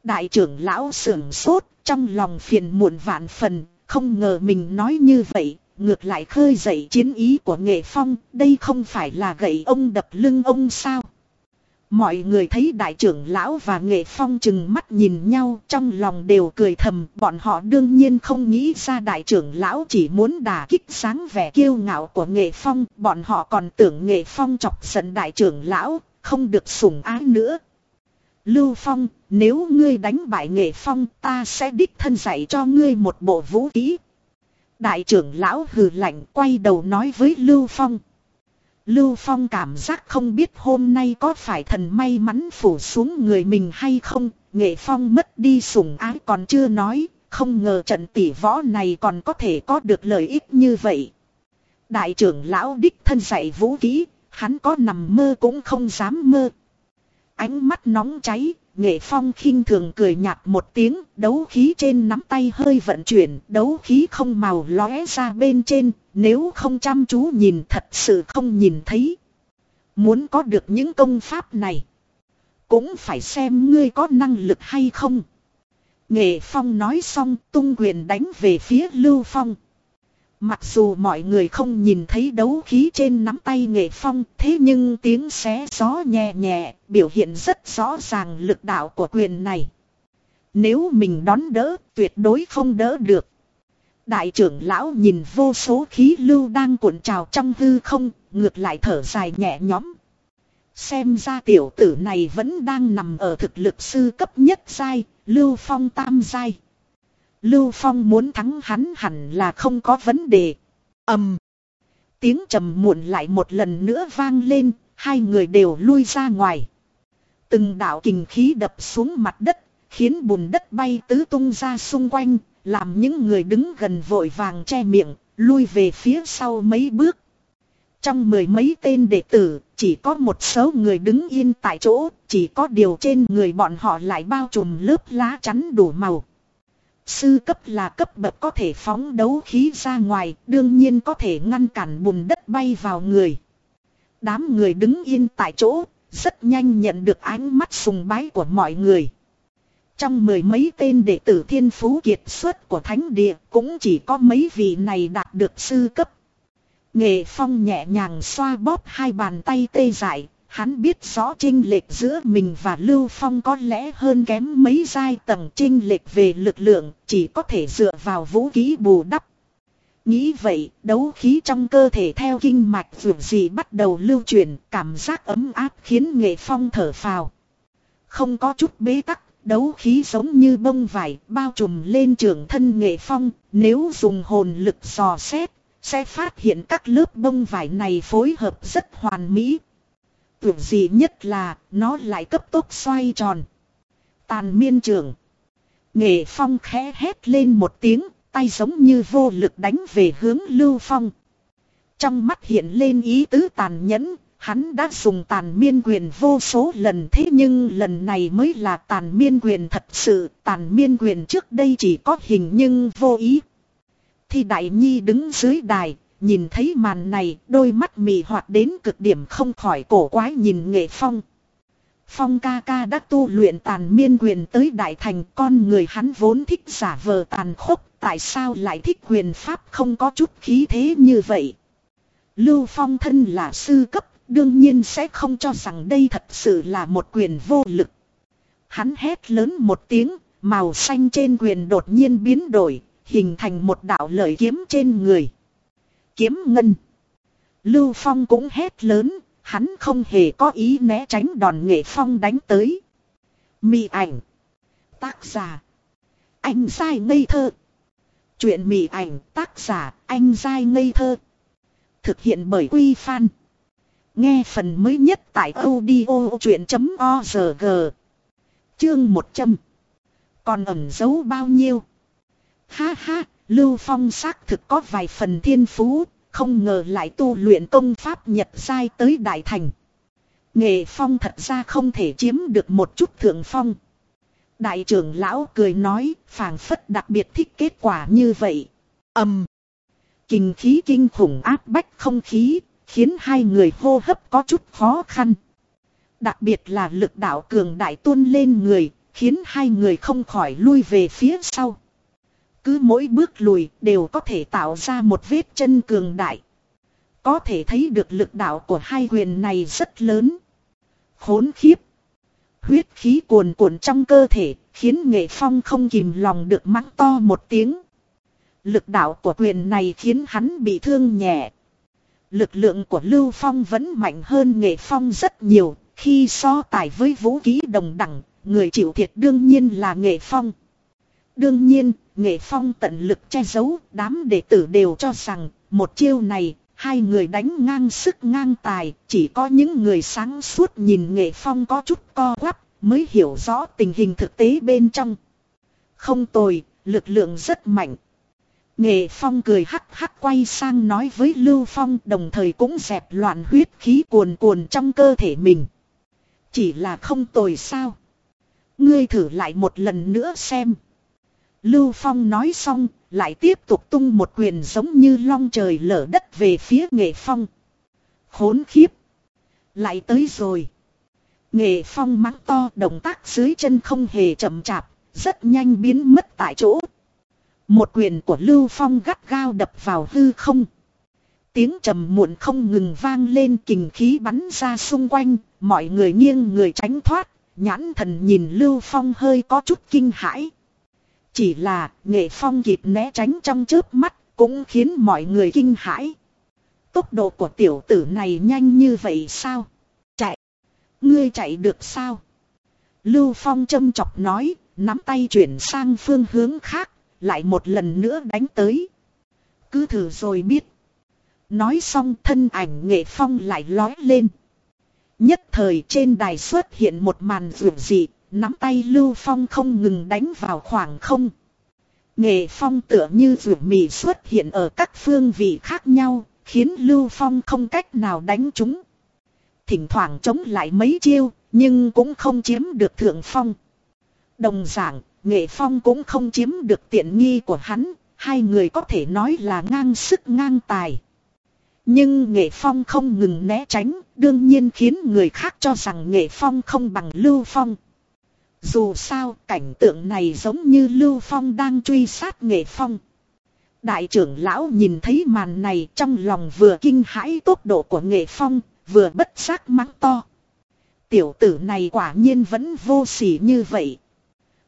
Speaker 1: Đại trưởng lão sưởng sốt, trong lòng phiền muộn vạn phần, không ngờ mình nói như vậy, ngược lại khơi dậy chiến ý của nghệ phong, đây không phải là gậy ông đập lưng ông sao? Mọi người thấy đại trưởng lão và nghệ phong chừng mắt nhìn nhau trong lòng đều cười thầm bọn họ đương nhiên không nghĩ ra đại trưởng lão chỉ muốn đả kích sáng vẻ kiêu ngạo của nghệ phong bọn họ còn tưởng nghệ phong chọc giận đại trưởng lão không được sủng ái nữa. Lưu Phong, nếu ngươi đánh bại nghệ phong ta sẽ đích thân dạy cho ngươi một bộ vũ khí. Đại trưởng lão hừ lạnh quay đầu nói với Lưu Phong. Lưu Phong cảm giác không biết hôm nay có phải thần may mắn phủ xuống người mình hay không, nghệ phong mất đi sủng ái còn chưa nói, không ngờ trận tỷ võ này còn có thể có được lợi ích như vậy. Đại trưởng lão đích thân dạy vũ kỹ, hắn có nằm mơ cũng không dám mơ. Ánh mắt nóng cháy, nghệ phong khinh thường cười nhạt một tiếng, đấu khí trên nắm tay hơi vận chuyển, đấu khí không màu lóe ra bên trên, nếu không chăm chú nhìn thật sự không nhìn thấy. Muốn có được những công pháp này, cũng phải xem ngươi có năng lực hay không. Nghệ Phong nói xong tung quyền đánh về phía Lưu Phong. Mặc dù mọi người không nhìn thấy đấu khí trên nắm tay Nghệ Phong thế nhưng tiếng xé gió nhẹ nhẹ biểu hiện rất rõ ràng lực đạo của quyền này. Nếu mình đón đỡ tuyệt đối không đỡ được. Đại trưởng lão nhìn vô số khí lưu đang cuộn trào trong hư không, ngược lại thở dài nhẹ nhõm. Xem ra tiểu tử này vẫn đang nằm ở thực lực sư cấp nhất giai, Lưu Phong tam giai. Lưu Phong muốn thắng hắn hẳn là không có vấn đề. ầm, Tiếng trầm muộn lại một lần nữa vang lên, hai người đều lui ra ngoài. Từng đạo kình khí đập xuống mặt đất, khiến bùn đất bay tứ tung ra xung quanh, làm những người đứng gần vội vàng che miệng, lui về phía sau mấy bước. Trong mười mấy tên đệ tử, chỉ có một số người đứng yên tại chỗ, chỉ có điều trên người bọn họ lại bao trùm lớp lá chắn đủ màu. Sư cấp là cấp bậc có thể phóng đấu khí ra ngoài, đương nhiên có thể ngăn cản bùn đất bay vào người. Đám người đứng yên tại chỗ, rất nhanh nhận được ánh mắt sùng bái của mọi người. Trong mười mấy tên đệ tử thiên phú kiệt xuất của thánh địa cũng chỉ có mấy vị này đạt được sư cấp. Nghệ phong nhẹ nhàng xoa bóp hai bàn tay tê dại, hắn biết rõ trinh lệch giữa mình và Lưu Phong có lẽ hơn kém mấy giai tầng trinh lệch về lực lượng, chỉ có thể dựa vào vũ khí bù đắp. Nghĩ vậy, đấu khí trong cơ thể theo kinh mạch vượt gì bắt đầu lưu truyền, cảm giác ấm áp khiến nghệ phong thở phào. Không có chút bế tắc, đấu khí giống như bông vải bao trùm lên trường thân nghệ phong, nếu dùng hồn lực dò xét, sẽ phát hiện các lớp bông vải này phối hợp rất hoàn mỹ. Tưởng gì nhất là nó lại cấp tốc xoay tròn. Tàn miên trường. Nghệ phong khẽ hét lên một tiếng, tay giống như vô lực đánh về hướng lưu phong. Trong mắt hiện lên ý tứ tàn nhẫn, hắn đã dùng tàn miên quyền vô số lần thế nhưng lần này mới là tàn miên quyền thật sự, tàn miên quyền trước đây chỉ có hình nhưng vô ý. Thì Đại Nhi đứng dưới đài, nhìn thấy màn này, đôi mắt mì hoạt đến cực điểm không khỏi cổ quái nhìn nghệ phong. Phong ca ca đã tu luyện tàn miên quyền tới đại thành con người hắn vốn thích giả vờ tàn khốc, tại sao lại thích quyền pháp không có chút khí thế như vậy. Lưu Phong thân là sư cấp, đương nhiên sẽ không cho rằng đây thật sự là một quyền vô lực. Hắn hét lớn một tiếng, màu xanh trên quyền đột nhiên biến đổi, hình thành một đạo lợi kiếm trên người. Kiếm ngân. Lưu Phong cũng hét lớn, hắn không hề có ý né tránh đòn nghệ phong đánh tới. Mị ảnh. Tác giả. Anh sai ngây thơ. Chuyện mị ảnh tác giả anh sai ngây thơ. Thực hiện bởi Quy Phan. Nghe phần mới nhất tại audio chuyện.org. Chương 100. Còn ẩn giấu bao nhiêu? Ha ha, Lưu Phong xác thực có vài phần thiên phú, không ngờ lại tu luyện công pháp nhật sai tới đại thành. Nghệ Phong thật ra không thể chiếm được một chút thượng phong. Đại trưởng lão cười nói, phảng phất đặc biệt thích kết quả như vậy. ầm, Kinh khí kinh khủng áp bách không khí, khiến hai người hô hấp có chút khó khăn. Đặc biệt là lực đạo cường đại tuôn lên người, khiến hai người không khỏi lui về phía sau cứ mỗi bước lùi đều có thể tạo ra một vết chân cường đại. Có thể thấy được lực đạo của hai quyền này rất lớn. Khốn khiếp. Huyết khí cuồn cuộn trong cơ thể, khiến nghệ phong không kìm lòng được mắng to một tiếng. Lực đạo của quyền này khiến hắn bị thương nhẹ. Lực lượng của Lưu Phong vẫn mạnh hơn nghệ phong rất nhiều, khi so tài với vũ khí đồng đẳng, người chịu thiệt đương nhiên là nghệ phong. Đương nhiên, nghệ phong tận lực che giấu, đám đệ tử đều cho rằng, một chiêu này, hai người đánh ngang sức ngang tài, chỉ có những người sáng suốt nhìn nghệ phong có chút co quắp, mới hiểu rõ tình hình thực tế bên trong. Không tồi, lực lượng rất mạnh. Nghệ phong cười hắc hắc quay sang nói với Lưu Phong đồng thời cũng dẹp loạn huyết khí cuồn cuồn trong cơ thể mình. Chỉ là không tồi sao. Ngươi thử lại một lần nữa xem. Lưu Phong nói xong, lại tiếp tục tung một quyền giống như long trời lở đất về phía nghệ phong. Khốn khiếp. Lại tới rồi. Nghệ phong mắng to động tác dưới chân không hề chậm chạp, rất nhanh biến mất tại chỗ. Một quyền của Lưu Phong gắt gao đập vào hư không. Tiếng trầm muộn không ngừng vang lên kình khí bắn ra xung quanh, mọi người nghiêng người tránh thoát, nhãn thần nhìn Lưu Phong hơi có chút kinh hãi. Chỉ là nghệ phong kịp né tránh trong trước mắt cũng khiến mọi người kinh hãi. Tốc độ của tiểu tử này nhanh như vậy sao? Chạy! Ngươi chạy được sao? Lưu Phong châm chọc nói, nắm tay chuyển sang phương hướng khác, lại một lần nữa đánh tới. Cứ thử rồi biết. Nói xong thân ảnh nghệ phong lại lói lên. Nhất thời trên đài xuất hiện một màn rượu dị, nắm tay Lưu Phong không ngừng đánh vào khoảng không. Nghệ Phong tựa như rượu mì xuất hiện ở các phương vị khác nhau, khiến Lưu Phong không cách nào đánh chúng. Thỉnh thoảng chống lại mấy chiêu, nhưng cũng không chiếm được thượng phong. Đồng dạng, Nghệ Phong cũng không chiếm được tiện nghi của hắn, hai người có thể nói là ngang sức ngang tài. Nhưng Nghệ Phong không ngừng né tránh, đương nhiên khiến người khác cho rằng Nghệ Phong không bằng Lưu Phong. Dù sao, cảnh tượng này giống như Lưu Phong đang truy sát Nghệ Phong. Đại trưởng lão nhìn thấy màn này trong lòng vừa kinh hãi tốc độ của Nghệ Phong, vừa bất giác mắng to. Tiểu tử này quả nhiên vẫn vô sỉ như vậy.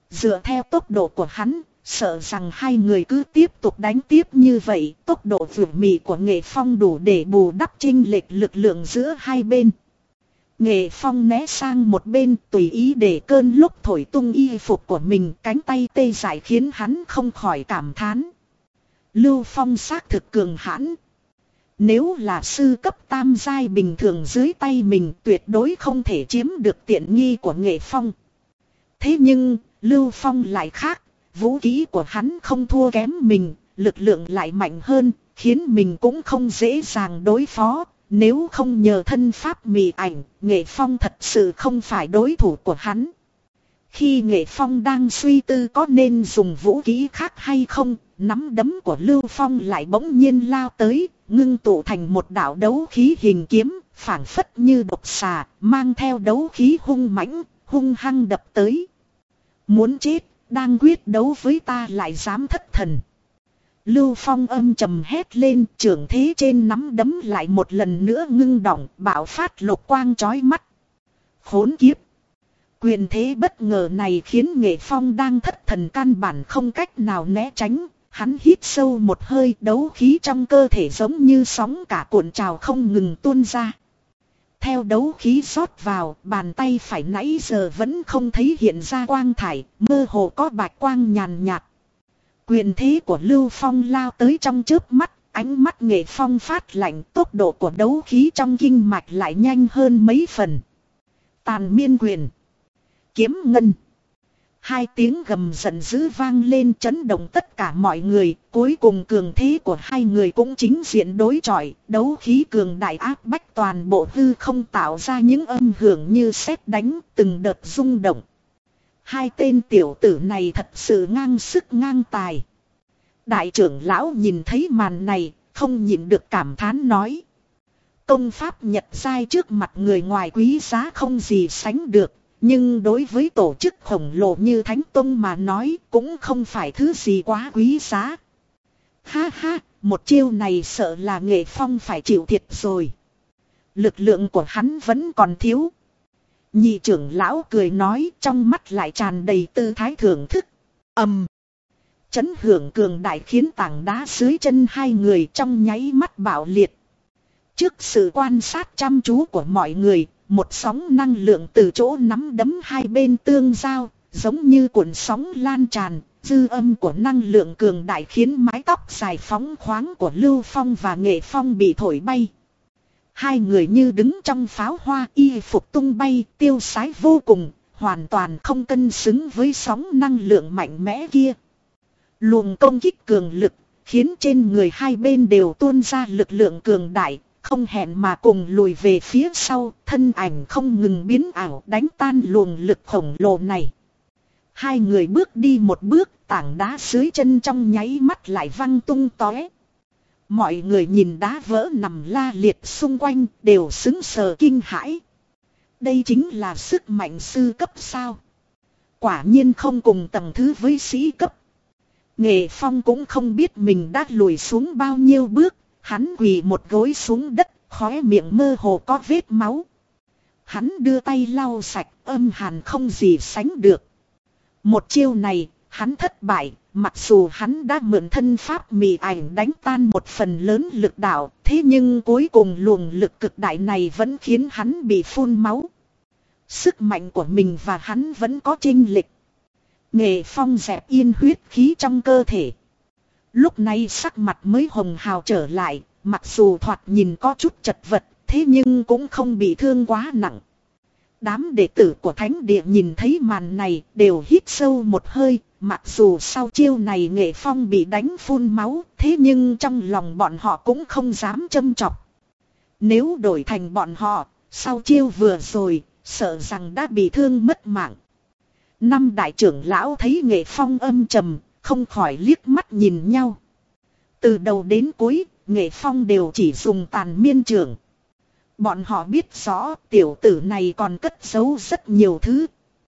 Speaker 1: Dựa theo tốc độ của hắn, sợ rằng hai người cứ tiếp tục đánh tiếp như vậy, tốc độ vượt mì của nghệ phong đủ để bù đắp chênh lệch lực lượng giữa hai bên. Nghệ phong né sang một bên tùy ý để cơn lúc thổi tung y phục của mình cánh tay tê dại khiến hắn không khỏi cảm thán. Lưu phong xác thực cường hãn. Nếu là sư cấp tam giai bình thường dưới tay mình tuyệt đối không thể chiếm được tiện nghi của nghệ phong. Thế nhưng, Lưu Phong lại khác, vũ khí của hắn không thua kém mình, lực lượng lại mạnh hơn, khiến mình cũng không dễ dàng đối phó. Nếu không nhờ thân pháp mị ảnh, Nghệ Phong thật sự không phải đối thủ của hắn. Khi Nghệ Phong đang suy tư có nên dùng vũ khí khác hay không, nắm đấm của Lưu Phong lại bỗng nhiên lao tới, ngưng tụ thành một đạo đấu khí hình kiếm, phản phất như độc xà, mang theo đấu khí hung mãnh, hung hăng đập tới. Muốn chết, đang quyết đấu với ta lại dám thất thần. Lưu Phong âm trầm hét lên trưởng thế trên nắm đấm lại một lần nữa ngưng động bạo phát lục quang chói mắt. Khốn kiếp. Quyền thế bất ngờ này khiến nghệ phong đang thất thần căn bản không cách nào né tránh. Hắn hít sâu một hơi đấu khí trong cơ thể giống như sóng cả cuộn trào không ngừng tuôn ra. Theo đấu khí rót vào, bàn tay phải nãy giờ vẫn không thấy hiện ra quang thải, mơ hồ có bạch quang nhàn nhạt. Quyền thế của Lưu Phong lao tới trong trước mắt, ánh mắt nghệ phong phát lạnh tốc độ của đấu khí trong kinh mạch lại nhanh hơn mấy phần. Tàn miên quyền. Kiếm ngân. Hai tiếng gầm giận dữ vang lên chấn động tất cả mọi người, cuối cùng cường thế của hai người cũng chính diện đối chọi, đấu khí cường đại áp bách toàn bộ hư không tạo ra những âm hưởng như sét đánh, từng đợt rung động. Hai tên tiểu tử này thật sự ngang sức ngang tài. Đại trưởng lão nhìn thấy màn này, không nhịn được cảm thán nói. Công pháp nhật sai trước mặt người ngoài quý giá không gì sánh được, nhưng đối với tổ chức khổng lồ như Thánh Tông mà nói cũng không phải thứ gì quá quý giá. Ha ha, một chiêu này sợ là nghệ phong phải chịu thiệt rồi. Lực lượng của hắn vẫn còn thiếu. Nhị trưởng lão cười nói trong mắt lại tràn đầy tư thái thưởng thức. ầm, Chấn hưởng cường đại khiến tảng đá dưới chân hai người trong nháy mắt bạo liệt. Trước sự quan sát chăm chú của mọi người, một sóng năng lượng từ chỗ nắm đấm hai bên tương giao, giống như cuộn sóng lan tràn, dư âm của năng lượng cường đại khiến mái tóc dài phóng khoáng của Lưu Phong và Nghệ Phong bị thổi bay. Hai người như đứng trong pháo hoa y phục tung bay tiêu sái vô cùng, hoàn toàn không cân xứng với sóng năng lượng mạnh mẽ kia. Luồng công kích cường lực, khiến trên người hai bên đều tuôn ra lực lượng cường đại, không hẹn mà cùng lùi về phía sau, thân ảnh không ngừng biến ảo đánh tan luồng lực khổng lồ này. Hai người bước đi một bước, tảng đá dưới chân trong nháy mắt lại văng tung tóe. Mọi người nhìn đá vỡ nằm la liệt xung quanh đều xứng sờ kinh hãi. Đây chính là sức mạnh sư cấp sao. Quả nhiên không cùng tầng thứ với sĩ cấp. Nghệ Phong cũng không biết mình đã lùi xuống bao nhiêu bước, hắn quỳ một gối xuống đất, khóe miệng mơ hồ có vết máu. Hắn đưa tay lau sạch, âm hàn không gì sánh được. Một chiêu này, hắn thất bại, mặc dù hắn đã mượn thân pháp mì ảnh đánh tan một phần lớn lực đạo, thế nhưng cuối cùng luồng lực cực đại này vẫn khiến hắn bị phun máu. Sức mạnh của mình và hắn vẫn có chênh lịch. Nghệ phong dẹp yên huyết khí trong cơ thể. Lúc này sắc mặt mới hồng hào trở lại, mặc dù thoạt nhìn có chút chật vật, thế nhưng cũng không bị thương quá nặng. Đám đệ tử của thánh địa nhìn thấy màn này đều hít sâu một hơi, mặc dù sau chiêu này nghệ phong bị đánh phun máu, thế nhưng trong lòng bọn họ cũng không dám châm chọc. Nếu đổi thành bọn họ, sau chiêu vừa rồi, sợ rằng đã bị thương mất mạng. Năm đại trưởng lão thấy nghệ phong âm trầm, không khỏi liếc mắt nhìn nhau. Từ đầu đến cuối, nghệ phong đều chỉ dùng tàn miên trưởng. Bọn họ biết rõ tiểu tử này còn cất giấu rất nhiều thứ,